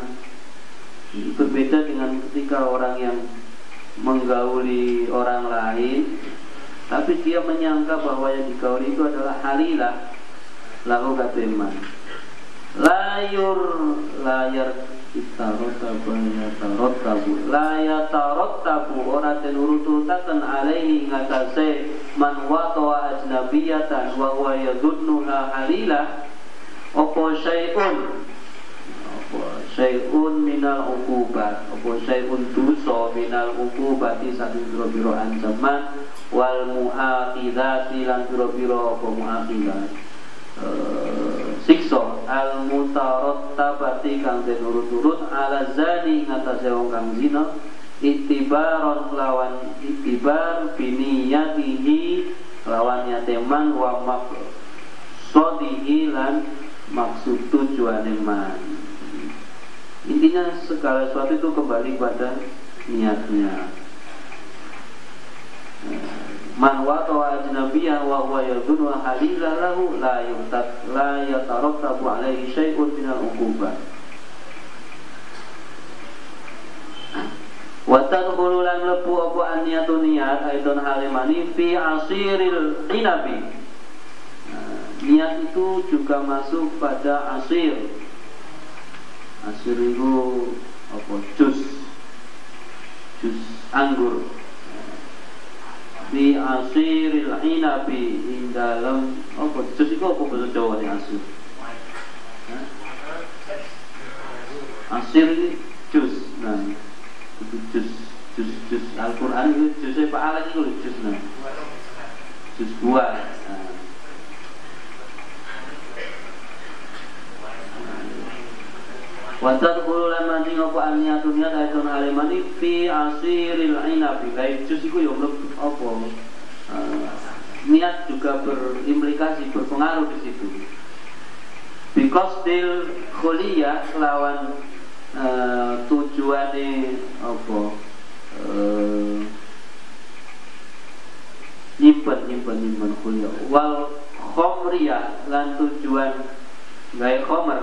Berbeda dengan ketika orang yang menggauli orang lain tapi dia menyangka bahwa yang digauli itu adalah halilah lahu kadue man layur layar Ittarotabu yatarotabu La yatarotabu Ora den urut-urutakan alaihi ngatase Man watawa ajnabiyatan Wa huwa yadudnuha halila. Opo syai'un? Opo syai'un minal ukubat Opo syai'un duso minal ukubati Satu biro-biro ancaman. Wal mu'akidati Lan biro-biro opo mu'akidat siksa al mutarattabati kang den urut-urut ala zani ngatasé wong kang zina itibaron lawan itibar biniyatihi lawan man wa mak sodihi lan maksud tujuan man. Intinya segala sesuatu itu kembali pada niatnya man watawa ajnabiyan wa huwa yadhunnu halila lahu la yutat la yatarattabu alaihi syai'un min al-uqubah wa tadkhulu lan lebu apa aniyatu niat aidon halimani fi asiril inabi. Nah, niat itu juga masuk pada asir. Asir itu apa? Jus. Jus anggur fi asiril inabi ing dalam apa? Jus iku apa bahasa Jawa nih asir? Asir jus nah. Itu jus jus jus. Al-Quran itu jusnya Pak Alex itu jus nah. Jus buah nah. Wadat kulu lan mancing apa aniyatun niat aitun alimani fi asiril inabi Baik jus itu ya apa? Uh, Niat juga berimplikasi, berpengaruh di situ. Because still kuliah lawan uh, tujuannya apa? Uh, nyimpen nyimpen nyimpen kuliah wal khomriya lan tujuan gawe khomer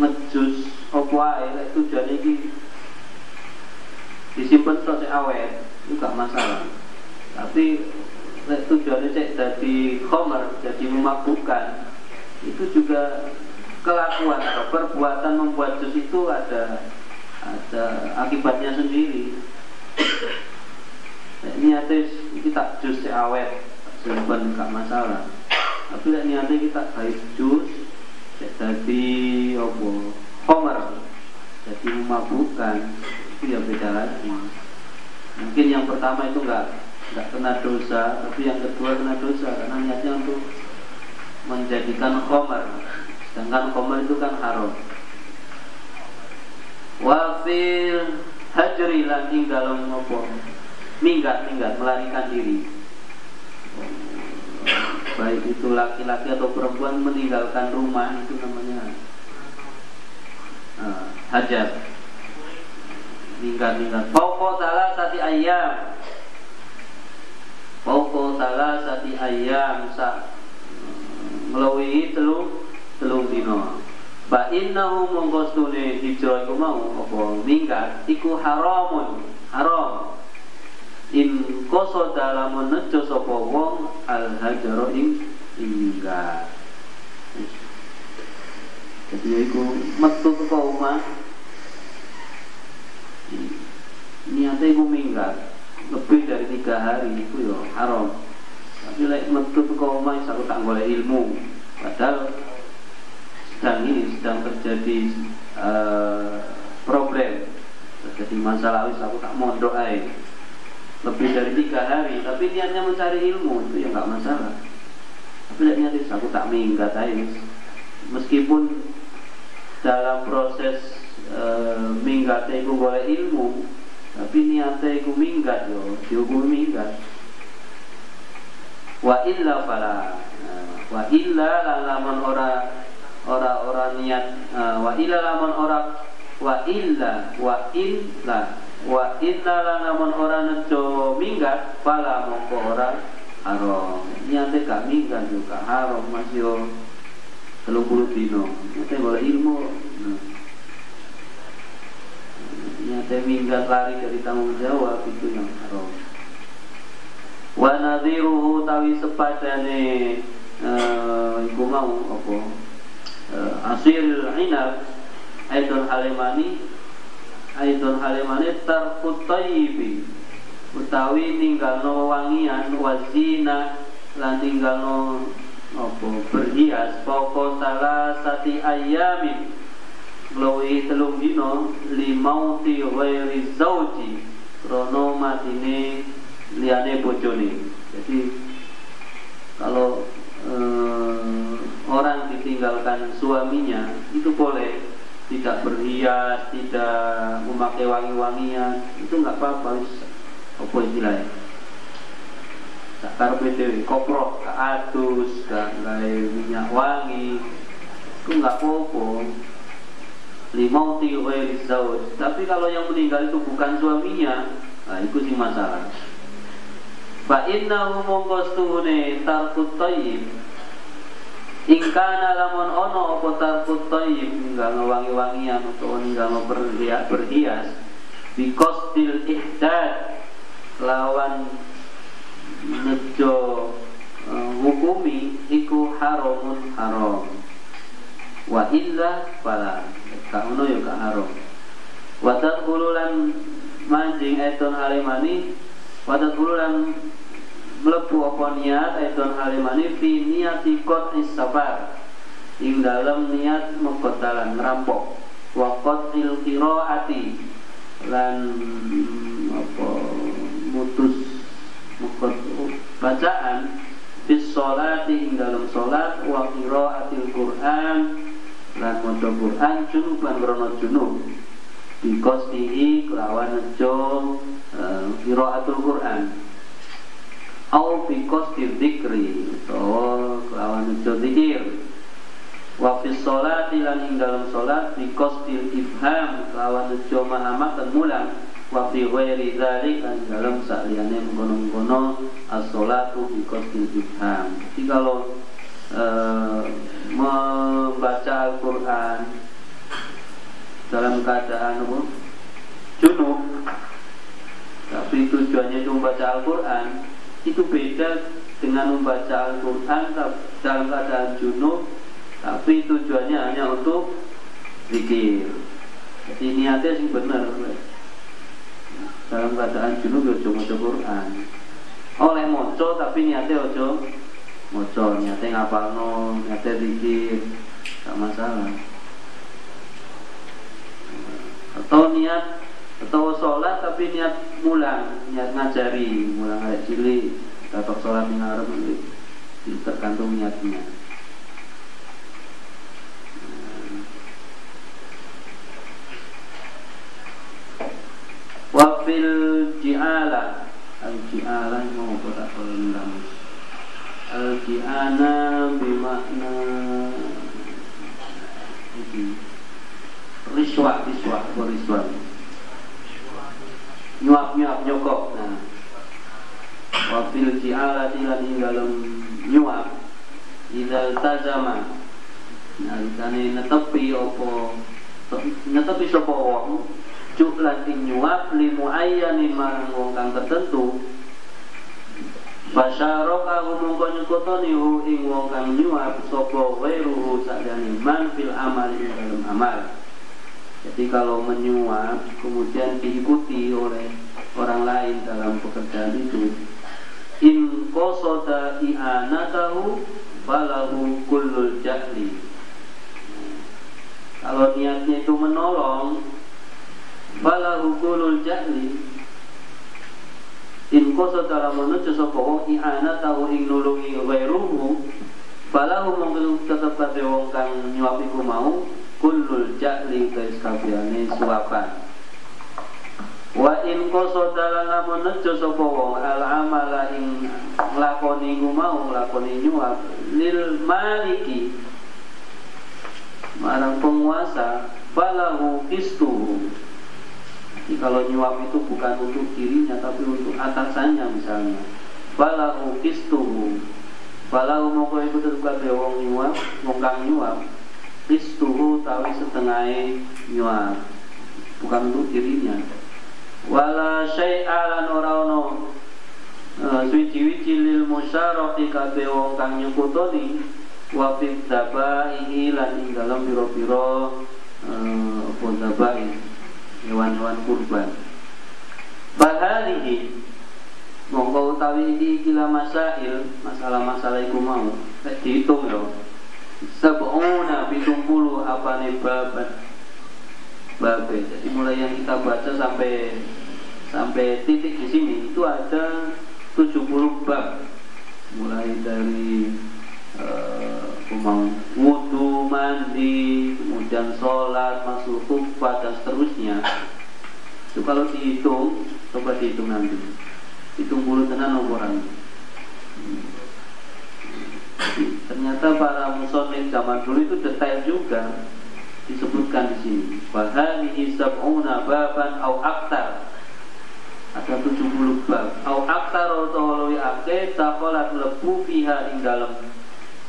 ngejus opo ae lek tujuan iki disimpen awet itu gak masalah. Tapi lek tujuannya cek jadi khomer jadi memabukkan itu juga kelakuan atau perbuatan membuat jus itu ada ada akibatnya sendiri. Niatnya kita jus awet simpan gak masalah. Tapi lah niatnya kita baik jus jadi apa? Homer. Jadi memabukkan. Itu ya beda lagi mungkin yang pertama itu nggak nggak kena dosa tapi yang kedua kena dosa karena niatnya untuk menjadikan homer. Sedangkan homer itu kan haram. Wafil hajri lan ing dalam minggat minggat melarikan diri baik itu laki-laki atau perempuan meninggalkan rumah itu namanya uh, hajat. Minggat-minggat pokok salah sati ayam pokok salah sati ayam sa melawi telung telung dino Ba innahu mongkostune hijrah iku mau apa? Minggat iku haramun haram in koso dalam nejo sapa wong al hajaro ing ingga jadi iku metu ke omah niatnya iku minggat. Lebih dari tiga hari itu ya haram. Tapi lek metu ke omah aku tak boleh ilmu. Padahal sedang ini sedang terjadi uh, problem. Terjadi masalah wis aku tak mondok aja lebih dari tiga hari. Tapi niatnya mencari ilmu itu ya nggak masalah. Tapi niatnya aku tak minggat aja meskipun dalam proses e, minggatnya itu boleh ilmu tapi niatnya itu minggat yo. Dihukum minggat. Wa illa fala nah, wa illa lamun ora ora ora niat uh, wa illa lamun ora wa illa wa illa wa inna namun orang nejo minggat pala mongko orang haram. Nyate gak minggat juga haram masih telung puluh dino. Nyate boleh ilmu. Nah. nyate minggat lari dari tanggung jawab itu yang haram. Wa nadhiruhu tawi sepadane uh, iku mau apa? Uh, asir inab Aidon Halimani aidon halimane tarkut tayyibi utawi ninggalno wangian wazina lan ninggalno apa berhias pokok salah sati ayamin nglawi telung dino limauti ghairi zauji krono matine liyane bojone. Jadi kalau eh, orang ditinggalkan suaminya itu boleh tidak berhias, tidak memakai wangi-wangian, itu nggak apa-apa. Apa istilahnya? Tak karpe dewi, koprok, ke atus, minyak wangi, itu nggak apa-apa. Limau tiga zaud. Tapi kalau yang meninggal itu bukan suaminya, nah itu sih masalah. Fa innahu mongkostuhune tarkut tayyib Ingkana lamun ono apa tarkut tayyib enggak ngewangi-wangian utawa enggak berhias, berhias. Bikostil ihdad lawan nejo uh, hukumi iku haramun haram. Wa illa fala ka ono ya ka haram. Wa tadkhululan manjing eton halimani wa tadkhululan mlebu apa niat aidon halimani fi niati qat sabar ing dalam niat mengkotalan ngerampok. Wa qatil qiraati lan apa mutus mukot bacaan bis sholati ing dalam salat wa qiraatil Qur'an lan maca Qur'an junuban krana junub. Bi qasdihi kelawan nejo uh, qiraatul Qur'an au qasdi dzikri so kelawan ujo zikir. Wa fi sholati lan ing dalam salat fi qasdi ifham kelawan mahamat dan mulang wa fi ghairi dzalik kan dalam saliyane mengkono-mengkono as-shalatu bi qasdil ibham. Jadi kalau e, membaca Al-Qur'an dalam keadaan apa? junub. Tapi tujuannya itu membaca Al-Quran itu beda dengan membaca Al-Quran dalam keadaan junub tapi tujuannya hanya untuk zikir. Jadi niatnya sih benar dalam keadaan junub ya cuma Quran. Oleh moco tapi niatnya ojo moco niatnya ngapalno niatnya zikir tak masalah. Atau niat atau sholat tapi niat mulang niat ngajari mulang ayat cilik atau sholat minarem itu tergantung niatnya. Wafil ji'ala al ji'ala mau kata kalau al ji'ana bimakna riswah riswah riswah nyuap nyuap nyokok. Nah wafil ji'ala tilan dalam nyuap idal nah ditane netepi opo netepi sopo wong cuk lan nyuap limu ayyanin marang wong kang tertentu. Fasyaraka mongko nyekotoni hu ing wong kang nyuap sapa wairuhu sakjane man fil ing dalam amal jadi kalau menyuap kemudian diikuti oleh orang lain dalam pekerjaan itu, in kosoda i'anatahu falahu kullul jahli. Kalau niatnya itu menolong, falahu kullul jahli. In kosoda lamun nuju sapa wong i'anatahu ing nulungi ghairuhu, falahu mongko tetep kate wong kang nyuap mau kullul ja'li kais kabiane suapan. Wa in qasada lamun nejo sapa wong al amala ing nglakoni mau nglakoni nyuap lil maliki. Marang penguasa falahu kistu jadi kalau nyuap itu bukan untuk dirinya tapi untuk atasannya misalnya. Falahu kistu falahu moko iku tetep wong nyuap wong kang nyuap Istuhu tawi setengah nyuap Bukan untuk dirinya. Wala syai'alan orang e, Suci-wici lil musyarati kabe wong kang nyukutoni Wafid dabai lan ing dalam biro-biro Apa e, dabai Hewan-hewan kurban. Bahalihi Mongko utawi iki kila masail Masalah-masalah iku mau Dihitung ya sab'una pitung puluh apa nih babat babe jadi mulai yang kita baca sampai sampai titik di sini itu ada 70 bab. Mulai dari uh, mau wudhu, mandi, kemudian sholat, masuk khutbah dan seterusnya. Itu kalau dihitung coba dihitung nanti. Hitung bulu tenan nomor ternyata para musonif zaman dulu itu detail juga disebutkan di sini. Wahanihi sab'una baban au aktar. Ada 70 bab. Au aktar atau lebih ake takolat lebu pihak ing dalam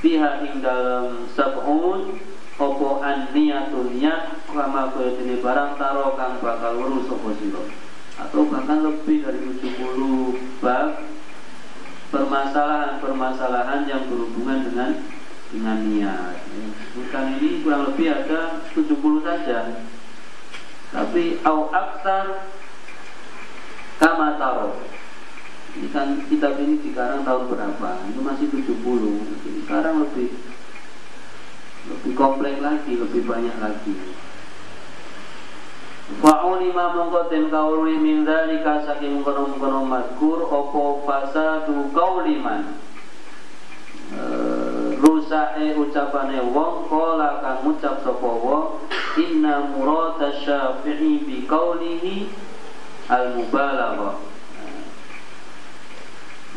pihak ing dalam sab'un opo an niatul niat kama kaya barang taro kang bakal urus opo atau bahkan lebih dari 70 bab permasalahan-permasalahan yang berhubungan dengan dengan niat. Bukan ini kurang lebih ada 70 saja. Tapi au aksar kama. Ini kan kitab ini dikarang tahun berapa? Itu masih 70. Jadi sekarang lebih lebih kompleks lagi, lebih banyak lagi. Wa ulima mongko den kaului min dzalika saking kono-kono mazkur opo fasadu kauliman. E, rusake ucapane wong kala kang ngucap sapa wong inna murata syafi'i bi qaulihi al mubalaghah.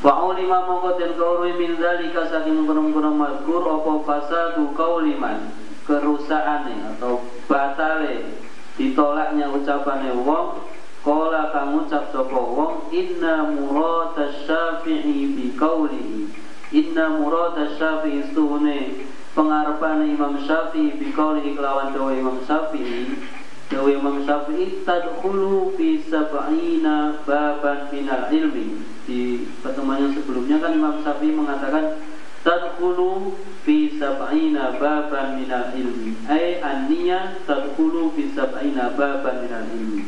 Wa ulima mongko den kaului min dzalika saking kono-kono mazkur opo fasadu kauliman kerusakane atau batale ditolaknya ucapannya wong Kola kang ngucap sapa wong inna murata syafi'i bi qawlihi inna murata syafi'i suhune pengarepan Imam Syafi'i bi qawlihi kelawan dawa Imam Syafi'i. Dawa Imam Syafi'i tadkhulu fi sab'ina baban minal ilmi. Di pertemuan yang sebelumnya kan Imam Syafi'i mengatakan tadkhulu fi sab'ina baban minal ilmi ay an-niyah tadkhulu fi sab'ina baban minal ilmi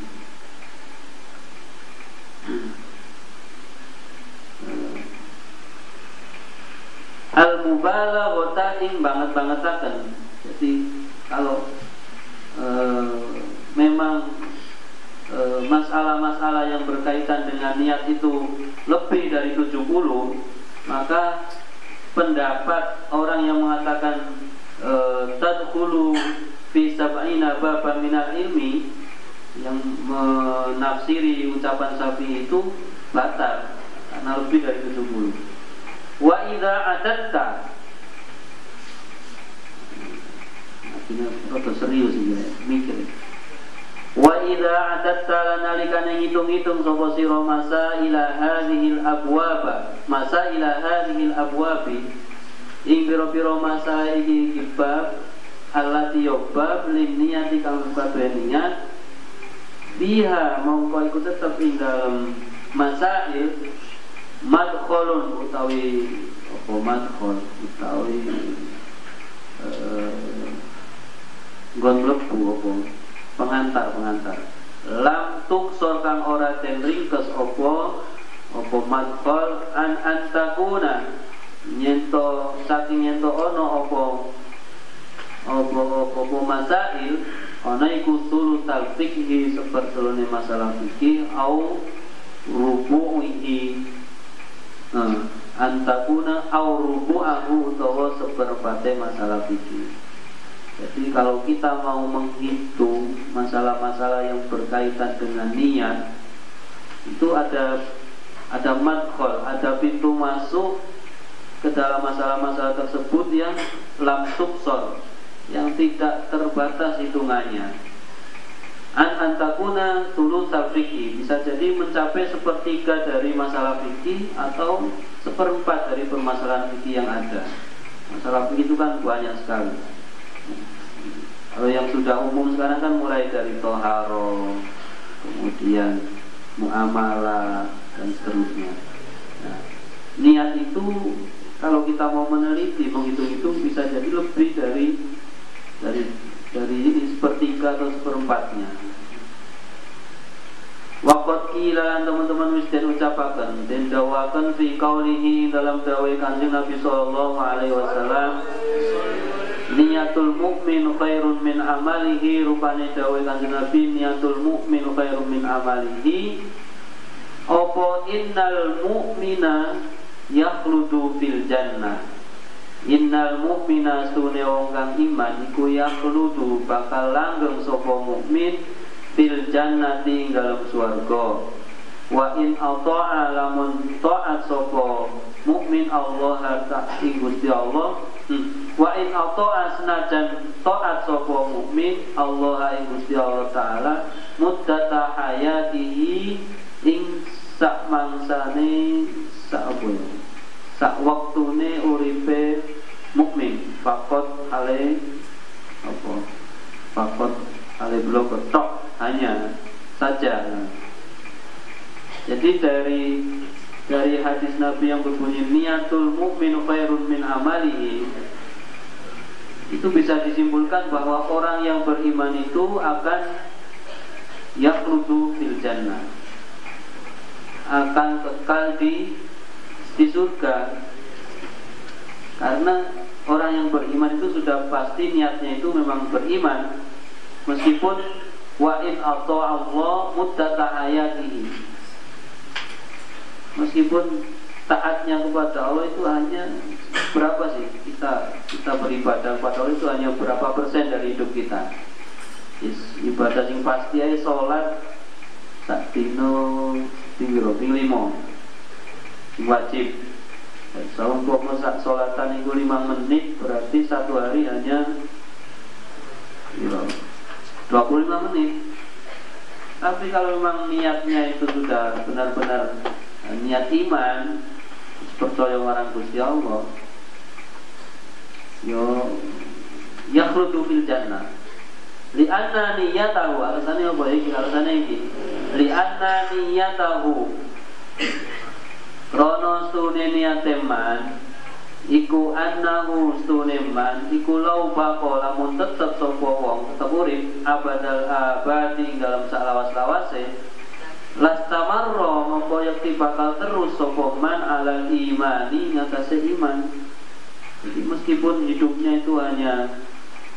al mubalaghata ing banget akan jadi kalau e, memang eh, masalah-masalah yang berkaitan dengan niat itu lebih dari 70 maka pendapat orang yang mengatakan e, tadkhulu fi sab'ina baban minal ilmi yang menafsiri ucapan sapi itu batal karena lebih dari 70. Wa idza adatta Artinya serius ya, mikir. Wa idza adatta lanalikane ngitung-ngitung sapa sira masa ila hadhil abwaba, masa ila hadhil abwabi ing pira-pira masa iki kibab allati yobab lim niyati kang niat biha mongko iku tetep ing dalem masail madkholun utawi apa madkhol utawi eh gon mlebu apa pengantar pengantar lam tuksor kang ora den ringkes apa? Apa madkhol an antakuna. Nyento saking nyento ono apa? Apa apa masail? Ana iku sulutal fikhi sepertelone masalah fikih au rubu'ihi. Nah, antakuna au rubu'ahu utawa seperempatnya masalah fikih jadi kalau kita mau menghitung masalah-masalah yang berkaitan dengan niat itu ada ada madkhol, ada pintu masuk ke dalam masalah-masalah tersebut yang lam subsor yang tidak terbatas hitungannya. An antakuna tulus fikih bisa jadi mencapai sepertiga dari masalah fikih atau seperempat dari permasalahan fikih yang ada. Masalah fikih itu kan banyak sekali. Kalau yang sudah umum sekarang kan mulai dari toharo, kemudian muamalah dan seterusnya. Nah, niat itu kalau kita mau meneliti, menghitung-hitung bisa jadi lebih dari dari dari ini sepertiga atau seperempatnya. Wakot kila teman-teman wis den ucapaken den dawaken fi kaulihi dalam dawai Kanjeng Nabi sallallahu alaihi wasallam niatul mukmin khairun min amalihi. Rupane dawai Kanjeng Nabi niatul mukmin khairun min amalihi. Opo innal mu'mina yakhludu fil jannah? Innal mu'mina sune wong kang iman iku yakhludu bakal langgeng sapa mukmin fil jannati ing dalem swarga. Wa in ata'a lamun ta'at sapa mukmin Allah ta Gusti Allah. Hmm. Wa in ata'a senajan ta'at sapa mukmin Allah ing Gusti Allah taala muddata hayatihi ing sak mangsane sak apa ya? Sak waktune uripe mukmin fakot ale apa fakot ale belum ketok hanya saja jadi dari dari hadis Nabi yang berbunyi niatul mukmin khairun min amalihi itu bisa disimpulkan bahwa orang yang beriman itu akan yakludu fil jannah. Akan kekal di di surga. Karena orang yang beriman itu sudah pasti niatnya itu memang beriman. Meskipun wa in Allah muddata hayatihi meskipun taatnya kepada Allah itu hanya berapa sih kita kita beribadah kepada Allah itu hanya berapa persen dari hidup kita? Ibadah yang pasti aja sholat sak dino tinggi limo wajib. Seumpama masak sholatan itu lima menit berarti satu hari hanya ya, 25 menit. Tapi kalau memang niatnya itu sudah benar-benar niat iman, percaya orang Gusti Allah, yo yakhruju fil jannah. Lianna niyatahu alasannya apa iki? Alasannya iki. Lianna niyatahu Krono stune niate man iku annahu stune man iku lau bako lamun tetep sapa wong tetep urip abadal abadi dalam salawas-lawase lastamarro mongko yakti bakal terus sapa man alal imani ngatasé iman jadi meskipun hidupnya itu hanya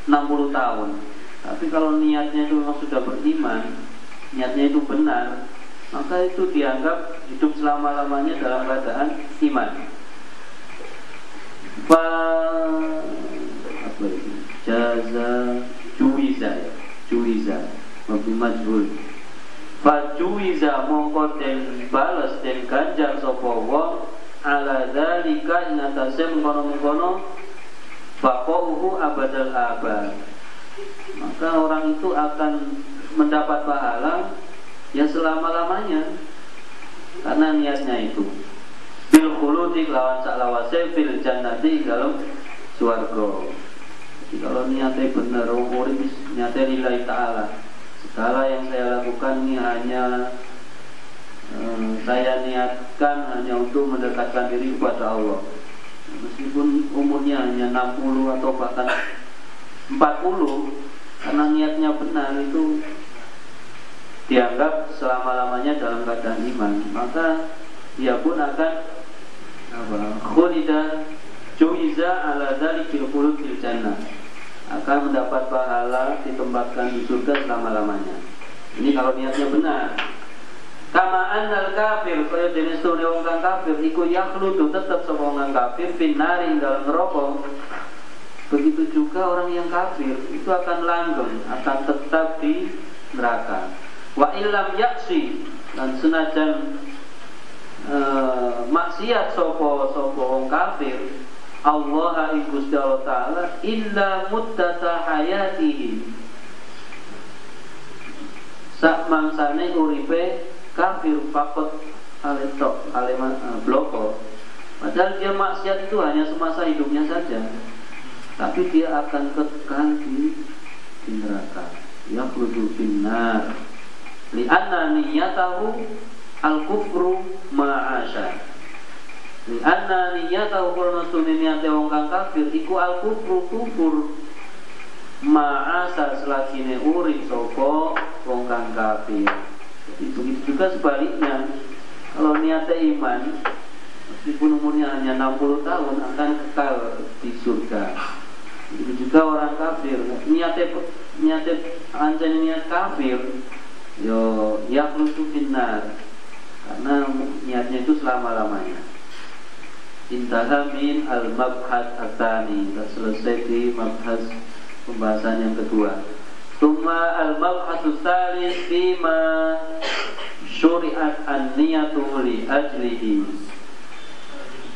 60 tahun tapi kalau niatnya itu memang sudah beriman niatnya itu benar maka itu dianggap hidup selama-lamanya dalam keadaan iman. Fa apa itu? Jaza juwiza ya. Juwiza Mabdi Fa juwiza mongko den balas den ganjar sapa wong ala dzalika ing atase mengkono-mengkono faqahu abadal abad. Maka orang itu akan mendapat pahala ya selama-lamanya karena niatnya itu. Bil khuludi lawan saklawase fil jannati dalam suarga. Jadi kalau niatnya benar umur niatnya lillahi ta'ala segala yang saya lakukan ini hanya eh, saya niatkan hanya untuk mendekatkan diri kepada Allah. Meskipun umurnya hanya 60 atau bahkan 40 karena niatnya benar itu dianggap selama-lamanya dalam keadaan iman. Maka dia pun akan apa khulida juiza ala dzalikil khulud fil jannah akan mendapat pahala ditempatkan di surga selama-lamanya. Ini kalau niatnya benar. Kama annal kafir kaya jenis tune wong kang kafir iku yakhludu tetep sapa wong kafir finari dalam neraka. Begitu juga orang yang kafir itu akan langgeng akan tetap di neraka. Wa illam yaksi dan senajan e, maksiat sopo wong kafir Allah ing Gusti Allah taala illa muddata hayatihi. Sak mangsane uripe kafir fakot ale tok ale uh, bloko. Padahal dia maksiat itu hanya semasa hidupnya saja. Tapi dia akan kekal di, di neraka. Yakhludu finnar. Li'anna niyatahu al-kufru ma'asya li'anna niyatahu kurna sunni niyate wong kang kafir iku al-kufru kufur. Ma'asa selagine urip sapa wong kang kafir. Begitu juga sebaliknya. Kalau niatnya iman meskipun umurnya hanya 60 tahun akan kekal di surga. Itu juga orang kafir. Niatnya niatnya anjani niat kafir yo yakhlusu finnar. Karena niatnya itu selama-lamanya intaha min al mabhad atani selesai di mabhas pembahasan yang kedua. Tuma al mabhasu salis bima syuri'at an-niyatu li ajlihi.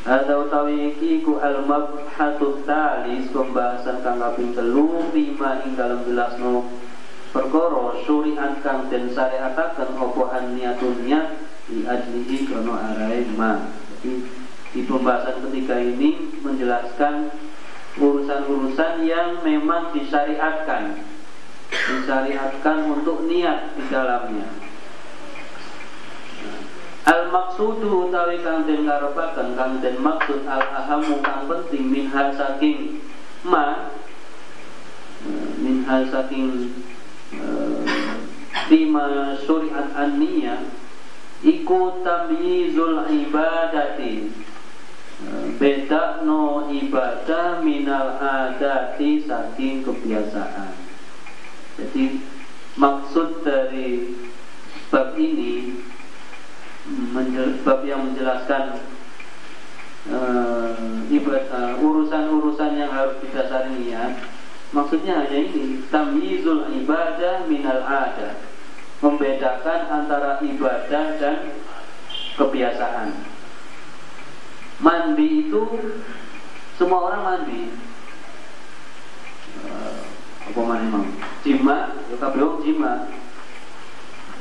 Ada utawi iki ku al mabhasu salis pembahasan kang kaping telu bima ing dalam jelasno perkara syuriat kang den syariataken apa an niatun niat di ajlihi kono arai ma di pembahasan ketiga ini menjelaskan urusan-urusan yang memang disyariatkan. Disyariatkan untuk niat di dalamnya. Al maksudu utawi kang den karepaken kang den maksud al ahamu kang penting min hal saking ma min hal saking Bima syuriat an-niyah Iku tamyizul ibadati Beda no ibadah minal adati saking kebiasaan. Jadi maksud dari bab ini bab yang menjelaskan uh, ibadah urusan-urusan yang harus didasari niat Maksudnya hanya ini Tamyizul ibadah minal ada Membedakan antara ibadah dan kebiasaan Mandi itu Semua orang mandi. Uh, Apa mana emang? Jima, ya kabeh jima.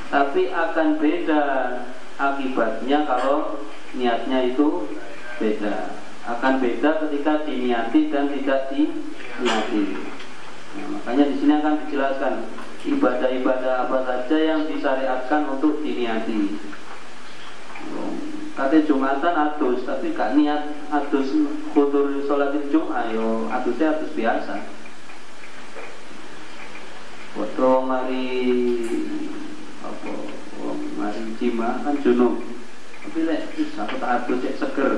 Tapi akan beda akibatnya kalau niatnya itu beda. Akan beda ketika diniati dan tidak diniati. Nah, makanya di sini akan dijelaskan ibadah-ibadah apa saja yang disyariatkan untuk diniati Kata Jumatan adus, tapi gak niat adus kudur sholat Jumat, yo adusnya adus biasa. Waktu mari apa, mari jima kan junub. Tapi lek aku tak adus cek seger,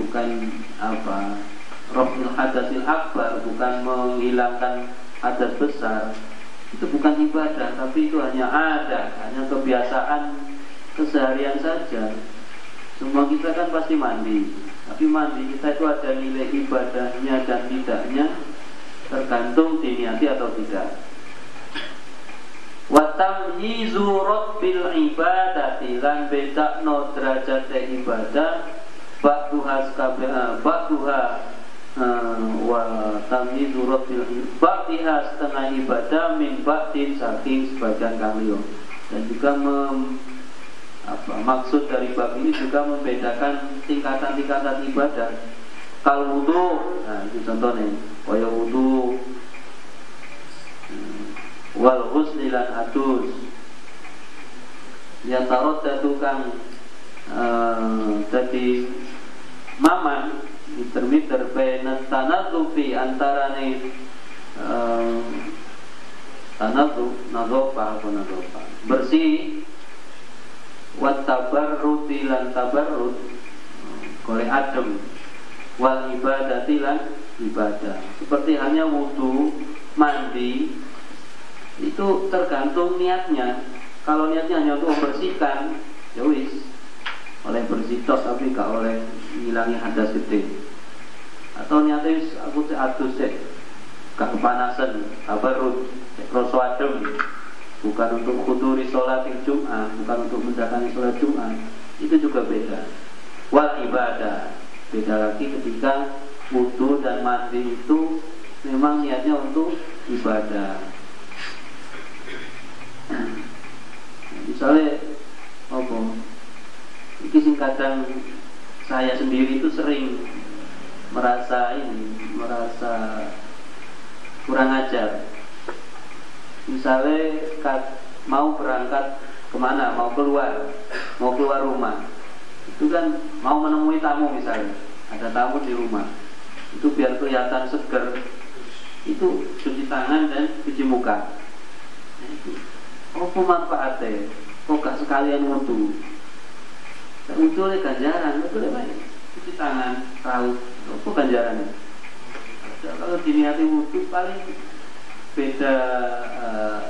bukan apa rohul hadasil akbar, bukan menghilangkan hadas besar. Itu bukan ibadah, tapi itu hanya ada, hanya kebiasaan keseharian saja. Semua kita kan pasti mandi. Tapi mandi kita itu ada nilai ibadahnya dan tidaknya Tergantung diniati atau tidak. Watamyizu rabbil ibadati Lan beda no derajat ibadah Ba'duha skabha Ba'duha eh, Wa tamyizu rabbil Ba'diha setengah ibadah Min ba'din saking sebagian kalian. Dan juga mem apa? Maksud dari bab ini juga membedakan tingkatan-tingkatan ibadah. Kalau wudhu nah itu contohnya kaya wudhu hmm, wal husni lan adus. Ya tarot tukang uh, jadi maman tanatufi antara nih uh, tanatu nadopa apa nadopa? Bersih wat tabarrut lan tabarrut. Kore adem. Wal ibadati lan ibadah. Seperti hanya wudhu mandi itu tergantung niatnya. Kalau niatnya hanya untuk membersihkan ya wis. Oleh bersih tos tapi gak oleh ngilangi hadas gede atau niatnya wis aku adus sih gak kepanasan tabarrut rasa adem bukan untuk khuduri sholat Jumat, bukan untuk mendatangi sholat Jumat, itu juga beda. Wal ibadah, beda lagi ketika wudhu dan mandi itu memang niatnya untuk ibadah. Misalnya, apa? Ini sing kadang saya sendiri itu sering merasa ini, merasa kurang ajar misalnya mau berangkat ke mana? Mau keluar. Mau keluar rumah. Itu kan mau menemui tamu misalnya. Ada tamu di rumah. Itu biar kelihatan seger. Itu cuci tangan dan cuci muka. Nah, itu. Apa manfaatnya kok gak sekalian wudhu? Wudhu ganjaran. Wudhu baik cuci tangan tahu apa ganjarannya kalau diniati wudhu paling beda uh,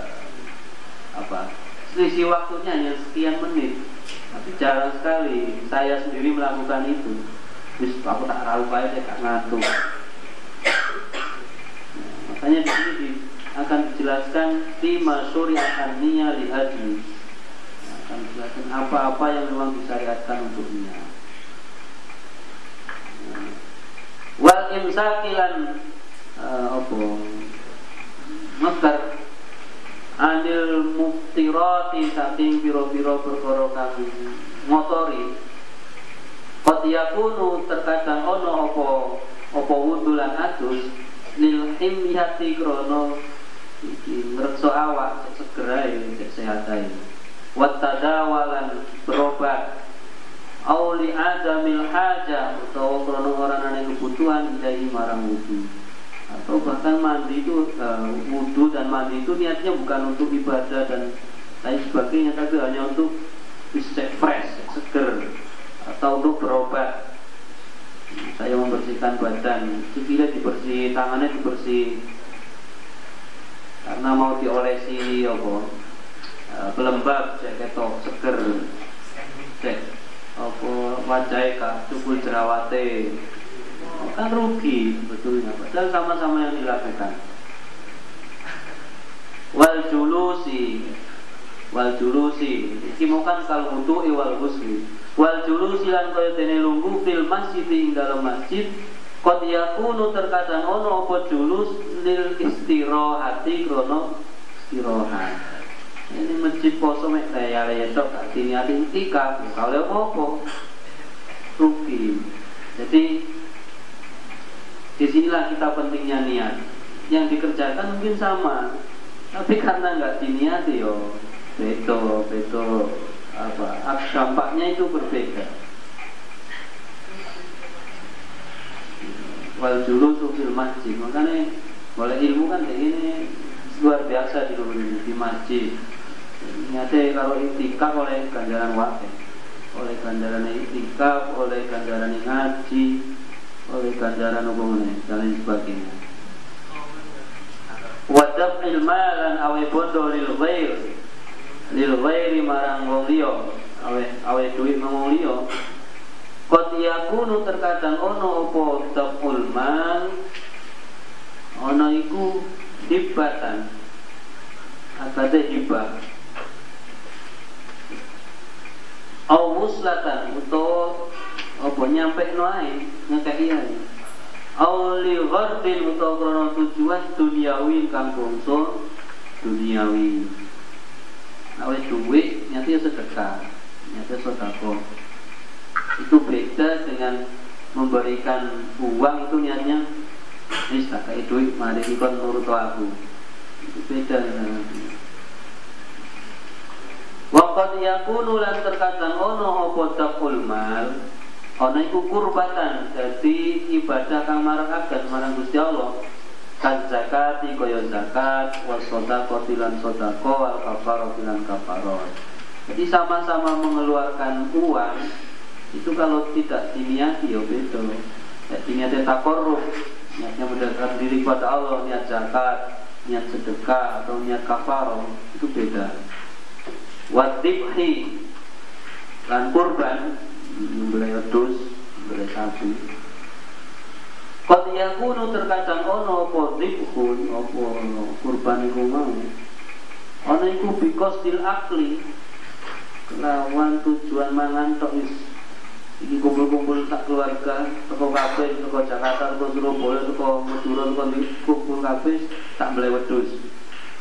apa selisih waktunya hanya sekian menit. Tapi jarang sekali saya sendiri melakukan itu. Bis aku tak tahu saya gak ngantuk nah, makanya di sini di, akan dijelaskan lima suri akan niat di haji nah, akan dijelaskan apa-apa yang memang disyariatkan untuknya. Wal imsakilan uh, Mekar Anil muftirati saking piro-piro perkara motori yakunu terkadang ono opo opo wudu lan adus lil himyati krono iki ngrekso awak segera cek sehat ae. Wa tadawalan berobat au li adamil haja utawa krono ora ana kebutuhan dari marang wudu atau bahkan mandi itu uh, wudhu dan mandi itu niatnya bukan untuk ibadah dan lain sebagainya tapi hanya untuk bisa fresh, seger atau untuk berobat. Saya membersihkan badan sikilnya dibersih, tangannya dibersih karena mau diolesi apa? Uh, pelembab cek ketok seger. Cek apa? Wajah kak cukup jerawate kan rugi betulnya padahal sama-sama yang dilakukan. Wal julusi. Wal julusi. Iki mau kan kal wudu wal husli wal julusi lan kaya dene lungguh fil masjid ing dalam masjid. Qad yakunu terkadang ono apa julus lil istirahati krono istirahat. ini masjid poso mek ya ya tok gak diniati itikaf. Kalau apa? Rugi. Jadi di sinilah kita pentingnya niat. Yang dikerjakan mungkin sama tapi karena nggak diniati yo. Beto beto apa dampaknya itu berbeda. Wal dulu fil masjid. Makanya boleh ilmu kan kayak ini luar biasa di di masjid. Nyata kalau itikaf oleh ganjaran wakil oleh ganjaran itikaf, oleh ganjaran ngaji, oleh ganjaran hubungan dan lain sebagainya. Wadab ilmalan awe bondo lil ghair. Lil ghairi marang wong liya. Awe awe duit wong liya. Kot yakunu terkadang ono opo tabul mal? Ono iku hibatan. Akade hibah. Au muslatan utawa apa nyampe noai ngekei ae. Au li ghardin utawa tujuan duniawi kang bangsa duniawi. Awe duit nyati ya sedekah nyati sedekah. Itu beda dengan memberikan uang itu niatnya ini kayak duit mari ikut menurut aku. Itu beda dengan Waqad yakunu terkadang ono apa taqul mal ono iku kurbatan dadi ibadah kang marakaken marang Gusti Allah. Kan zakat kaya zakat wa sedekah lan sedekah wal kafarah lan kafarah jadi sama-sama mengeluarkan uang itu kalau tidak diniati ya beda. Ya diniati takoruf niatnya mendekatkan diri kepada Allah niat zakat niat sedekah atau niat kafarah itu beda. Wadibhi lan kurban membeli sapi. Qad yakunu terkadang ono apa dhibhun apa kurban iku mau. Ono iku bikos til akli. Kelawan tujuan mangan tok is iki kumpul-kumpul tak keluarga toko kabeh toko Jakarta toko Surabaya toko Madura toko kumpul kabeh tak beli wedus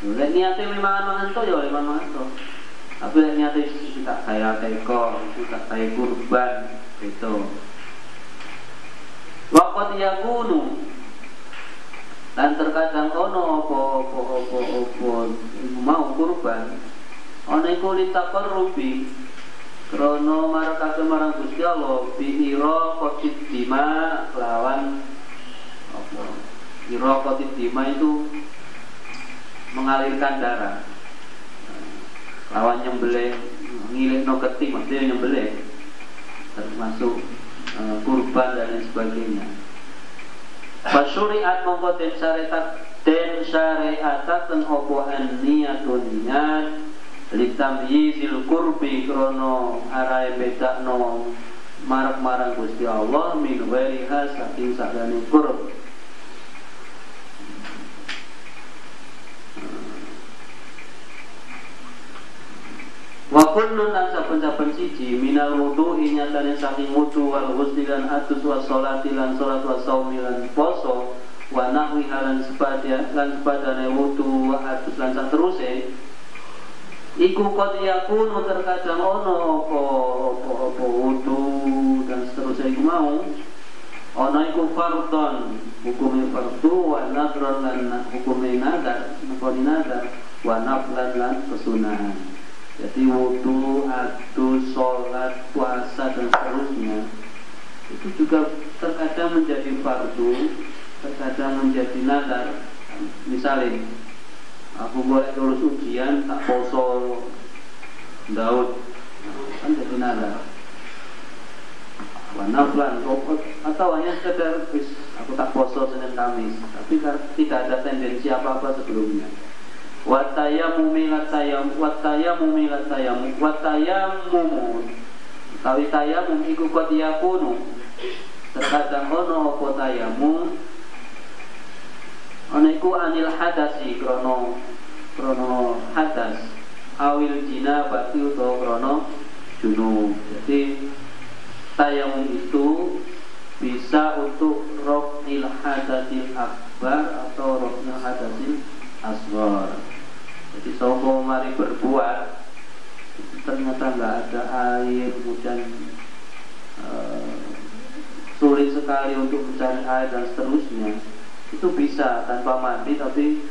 Lek niate memang mangan tok ya mangan tok tapi ternyata itu tak saya teko tak saya kurban itu Wakat yakunu. Dan terkadang ono opo opo opo opo mau kurban. Ono iku litakor rubi krono marakake marang Gusti Allah qasid dima lawan apa? Ira qasid dima itu mengalirkan darah lawan nyembelih ngilik no keti maksudnya nyembelih. Termasuk uh, kurban dan lain sebagainya. Fasyuriat mongko den syariat den syariataken opo niyatun niat litamyizil kurbi krono arai bedakno marak marang Gusti Allah min wairiha saking sakjane kurb Wa kullun lan saben-saben siji minal wudu nyatane saking wudu wal ghusli lan atus wa sholati lan salat wa saumi lan poso wa nahwi halan sepada lan sepadane wudu wa atus lan sateruse iku qad yakunu terkadang ono apa apa apa wudu dan seterusnya iku mau. Ono iku fardhon hukume fardu wa nadron lan hukume nadar naflan lan kesunahan jadi wudhu, adu, sholat, puasa dan seterusnya itu juga terkadang menjadi fardu, terkadang menjadi nadar. Misalnya, aku boleh lulus ujian tak poso Daud, kan jadi nadar. Wanaflan, atau hanya sekedar aku tak poso Senin Kamis, tapi tidak ada tendensi apa-apa sebelumnya watayamumi latayam watayamumi latayam watayamumu tawi tayamum iku qad yakunu. Terkadang ono apa tayamum ono iku anil hadasi krono krono hadas. Awil jinabati utawa krono junub. Jadi tayamum itu bisa untuk rofil hadasil akbar atau rofil hadasil asghar jadi sopo mari berbuat. Ternyata nggak ada air kemudian uh, sulit sekali untuk mencari air dan seterusnya. Itu bisa tanpa mandi tapi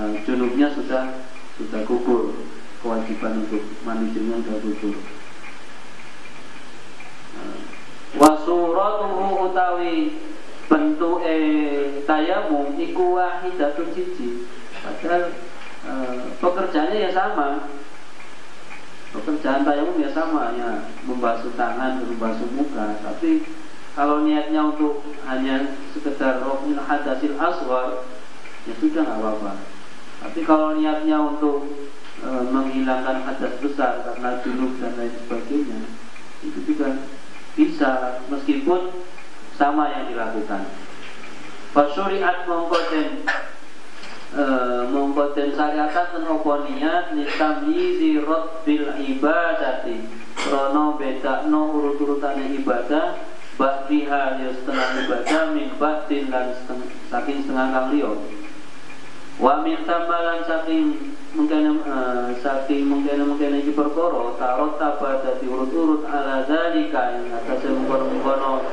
uh, junubnya sudah sudah gugur. Kewajiban untuk mandi junubnya sudah gugur. Wasuratuhu utawi bentuk eh tayamum iku wahidatun siji. Padahal pekerjaannya ya sama. Pekerjaan tayamum ya sama ya membasuh tangan membasuh muka. Tapi kalau niatnya untuk hanya sekedar rohul hadasil aswar ya sudah nggak apa-apa. Tapi kalau niatnya untuk e, menghilangkan hadas besar karena junub dan lain sebagainya itu juga bisa meskipun sama yang dilakukan. Fasyuriat mongkoten e, mongkoten syariatan opo niat nitamyizi bil ibadati. Krono beda no urut-urutane ibadah bakriha ya setengah ibadah min batin dan saking setengah kang liya. Wa min saking mungkin uh, saking mungkin mungkin iki perkara tarot tabada diurut-urut ala zalika yang atas mengkono-mengkono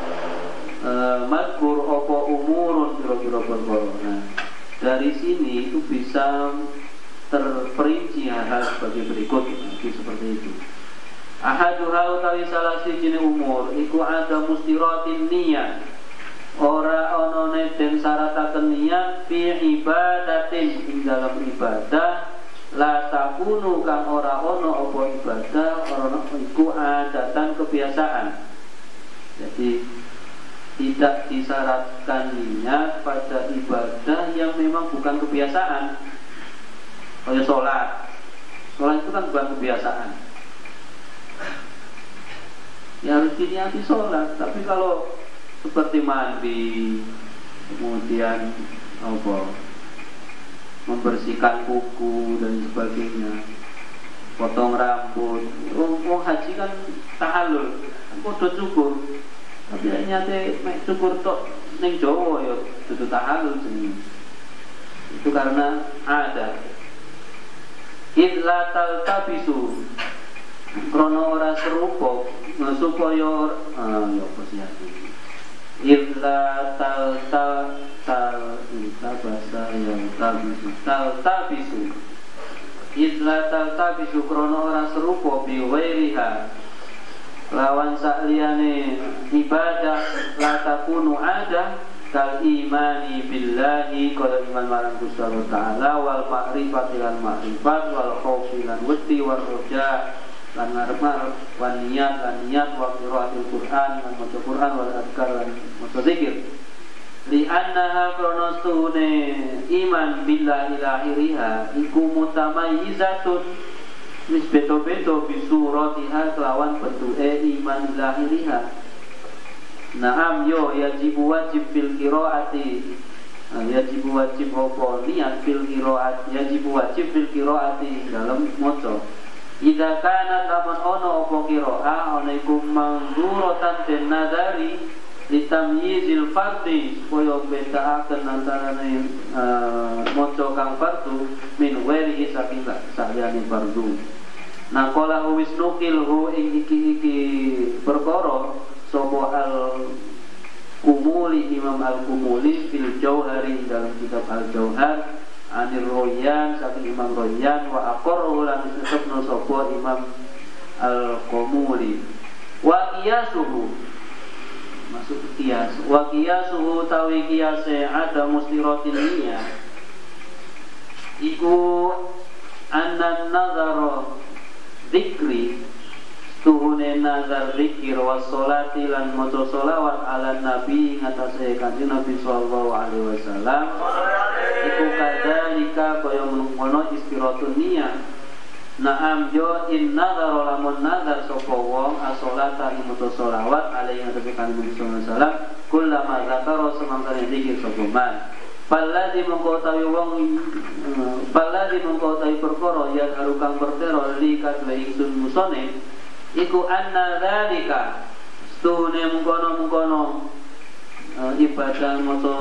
uh, mazkur opo umurun kira-kira perkara. Nah dari sini itu bisa terperinci hal-hal sebagai berikut nanti seperti itu. Ahaduha utawi salah siji umur iku ada mustiratin niat ora ono den syarataken niat fi ibadatin ing dalam ibadah. La takunu kang ora ono apa ibadah ora iku adatan kebiasaan. Jadi tidak disyaratkan niat pada ibadah yang memang bukan kebiasaan. Kayak sholat. Sholat itu kan bukan kebiasaan. Ya harus diniati sholat. Tapi kalau seperti mandi kemudian apa membersihkan kuku dan sebagainya potong rambut. Oh, oh haji kan tahalul udah cukur tapi nyate mek cukur tok ning Jawa ya dudu tahalul jenenge itu karena ada. Idla taltabisu krono ora serupa supaya uh, ya apa sih idla tal tal tal bahasa yang tabisu. Tal tabisu. Idla tal tabisu krono ora serupa bi wairiha lawan sakliyane ibadah la takunu ada kal imani billahi kalau iman marang Gusti taala wal ma'rifat lan ma'rifat wal khaufi lan wedi wal roja lan ngarep wan niat lan niat wa qiraatil Qur'an lan maca Qur'an wal adkar lan maca zikir. Li annaha kronostune iman billahi lahiriha iku mutamayyizatun wis beto-beto bisuratiha kelawan bentuke iman lahiriha Naam yo yajibu wajib fil qiraati. Yajibu wajib apa? Niat fil qiraat yajibu wajib fil qiraati dalam maca Ida kana lamun ono apa qiraah ana iku mangzuratan den nadari litamyizil fardi supaya bedaaken antarane uh, maca kang fardu min weri saking saliyane fardu nah kala wis nukil hu ing iki-iki perkara sapa al kumuli Imam al kumuli fil jauhari dalam kitab al jauhar anir royan saking Imam royan wa aqarru lan disebutna sapa Imam al kumuli wa qiyasuhu masuk kias wa kiasuhu tawi kiase ada mustiratin niya iku anna nazara zikri tuhune nazar zikir wa sholati lan maca sholawat ala nabi ngatasé kanjeng nabi sallallahu alaihi wasallam. Iku kadzalika kaya ngono istiratun niyah Naam jo in nazar lamun nazar sapa wong asolata ing maca selawat alaihi alaihi wasallam kullama zakara semangkane zikir sapa man Paladi mongko tawi wong Paladi mongko tawi perkara ya karo kang pertero li kadwe ingsun musone iku anna dzalika. Stune mungkono-mungkono uh, ibadah maca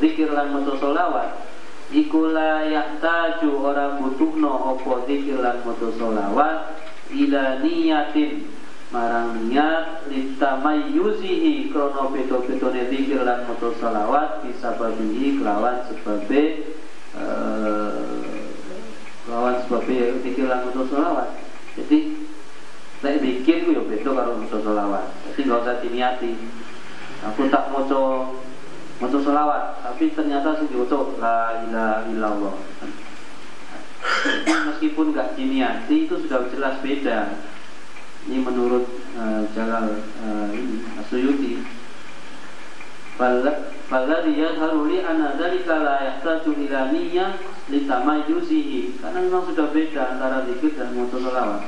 zikir lan maca selawat iku la yahtaju ora butuhno apa zikir lan maca selawat ila niyatin marang niat litamayyuzihi krono beto-betone zikir lan maca selawat bisa babihi kelawan sebabe uh, kelawan sebabe zikir lan maca selawat. Jadi saya bikin ku ya beda karo maca selawat. Jadi usah diniati. Aku tak maca maca selawat. Tapi ternyata sih diucap la ilaha illallah. Meskipun nggak diniati itu sudah jelas beda ini menurut uh, Jalal uh, ini Asyuyuti Falladhi yadharu li anna dhalika la yahtaju ila karena memang sudah beda antara zikir dan maca selawat.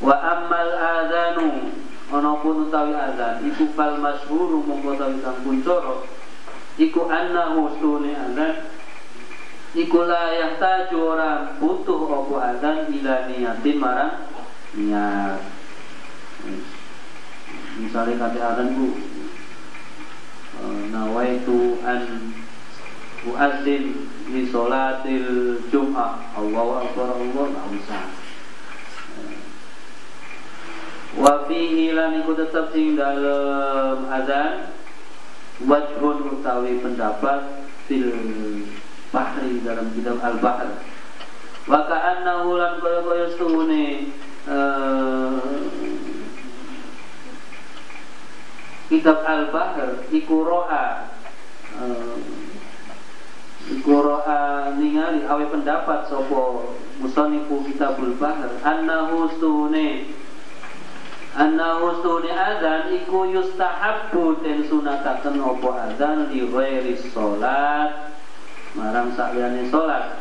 Wa ammal adanu ana pun utawi azan iku fal masyhur mongko utawi kang iku annahu stune azan iku la yahtaju ora butuh apa azan ila niyatin marang niat misalnya kata azan ku eh, nawaitu an muazzin li sholatil jum'ah. Allahu akbar Allah nggak usah. Wa fihi lan iku tetep ing dalem azan wajhun utawi pendapat fil bahri dalam kitab al bahr wa ka'annahu lan kaya kaya kitab al bahr iku ro'a uh, iku ro'a ningali awe pendapat sapa musanifu kitabul bahr. Annahu stuhune Anna ustuni adzan iku yustahabbu den sunataken apa adzan li ghairi salat marang sakliyane salat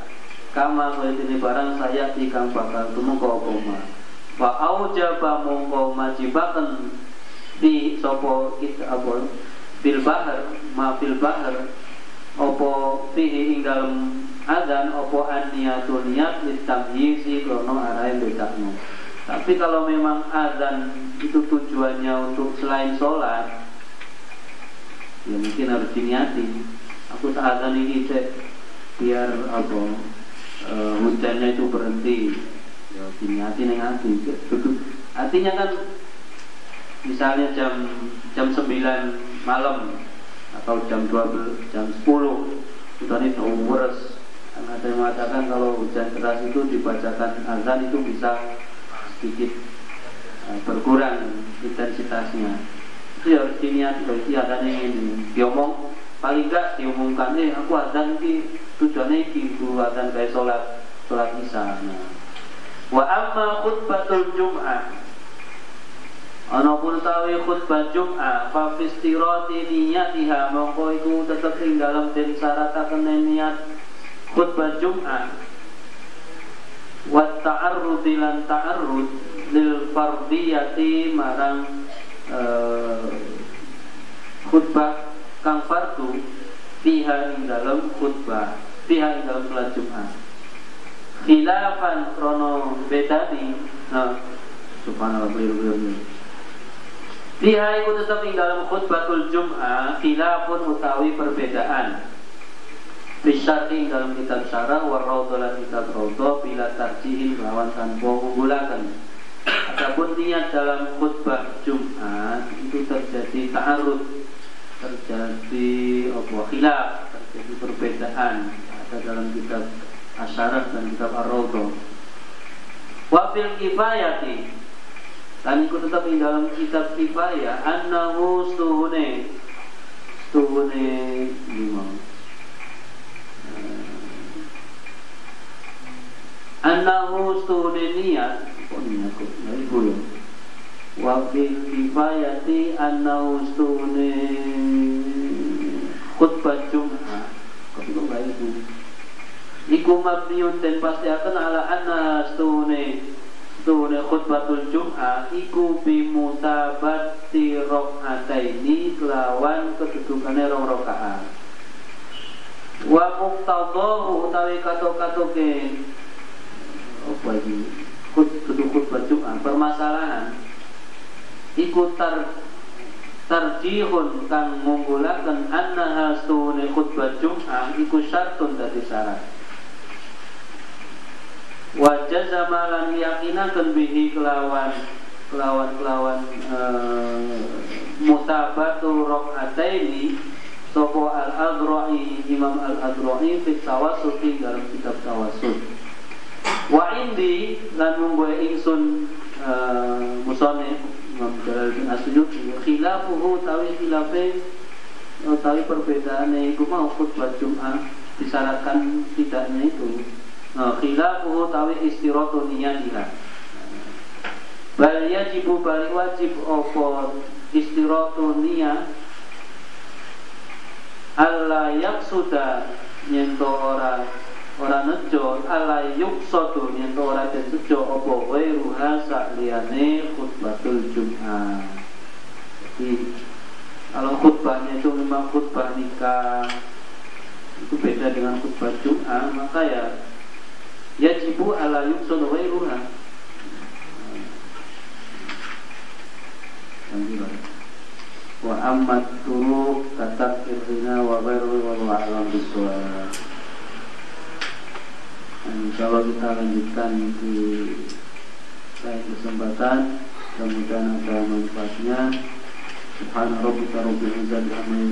kama ini barang saya kang bakal tumeka apa wa aujaba mongko majibaken di sapa kita apa? Bil bahr ma fil bahr apa fihi ing dalem adzan apa an niyatun niat litamyizi krono arahe bedakno tapi kalau memang azan itu tujuannya untuk selain sholat, ya mungkin harus diniati. Aku azan ini cek. Biar apa e, hujannya itu berhenti. Ya diniati neng hati. Artinya kan misalnya jam jam 9 malam atau jam 12 jam 10 sudah itu beres ada yang mengatakan kalau hujan keras itu dibacakan azan itu bisa sedikit uh, berkurang intensitasnya itu ya harus diniat berarti ada ini diomong paling enggak diumumkan eh aku adzan ki tujuannya ki ku adzan kayak sholat sholat isya nah. Wa amma khutbatul jum'ah. Ana pun tawi khutbah Jum'ah fa fi istirati niyatiha mongko iku tetep ing dalem den syarataken niat khutbah Jum'ah. Wa ta'arrud lan ta'arrud lil fardiyati marang uh, khutbah kang fardu fiha ing dalam khutbah fiha ing dalam salat Jumat khilafan krono bedani. Nah subhanallah beliau beliau Fiha iku tetap ing dalam khutbatul Jum'ah khilafun utawi perbedaan. Bisyari dalam kitab syarah Warraudah dan kitab raudah Bila tarjihin lawan tanpa unggulakan Adapun niat dalam khutbah Jumat Itu terjadi ta'arud. Terjadi apa? Khilaf Terjadi perbedaan. Ada dalam kitab asyarah dan kitab ar-raudah Wafil kifayati Dan ikut tetap di dalam kitab kifayah Annahu stuhune Stuhune lima. Annahu niat kok niat kok? Dari ya? Wa fi kifayati annahu stune khutbah jum'ah kok itu enggak itu iku mabniun dan pasti akan ala anna stune stune khutbatul jum'ah. Iku bimutabati rok'ataini kelawan kedudukannya rong rokaat wa muktadahu utawi kato-katoke apa ini kudu khutbah Jumat permasalahan. Ikutar tarjihun kang ngunggulaken annaha stuhune khutbah Jum'ah. Iku syartun dadi syarat wa jazama lan yakinaken bihi kelawan kelawan kelawan uh, mutabatu rakaataini Sopo al-Adra'i Imam al-Adra'i fit tawassuti dalam kitab tawassul. Wa indi lan munggoe ingsun uh, musonif Imam Jalaluddin Asyuti khilafuhu tawi khilafe tawi perbedaannya itu mau khutbah Jum'ah disyaratkan tidaknya itu khilafuhu tawi istiratu niyatiha. Bal yajibu balik wajib opo istiratu niyah Allah yaksuda nyento ora ora nejo. Ala yuksodu nyento ora den sejo apa ghairuha sakliyane khutbatul jum'ah. Jadi kalau khutbahnya itu memang khutbah nikah itu beda dengan khutbah jum'ah maka ya yajibu ala yuksodu ghairuha wa ammat turu kata kirina wa ghairu wa alam bisawab Insya Allah kita lanjutkan di lain kesempatan. Mudah-mudahan ada manfaatnya. Subhana rabbika rabbil amma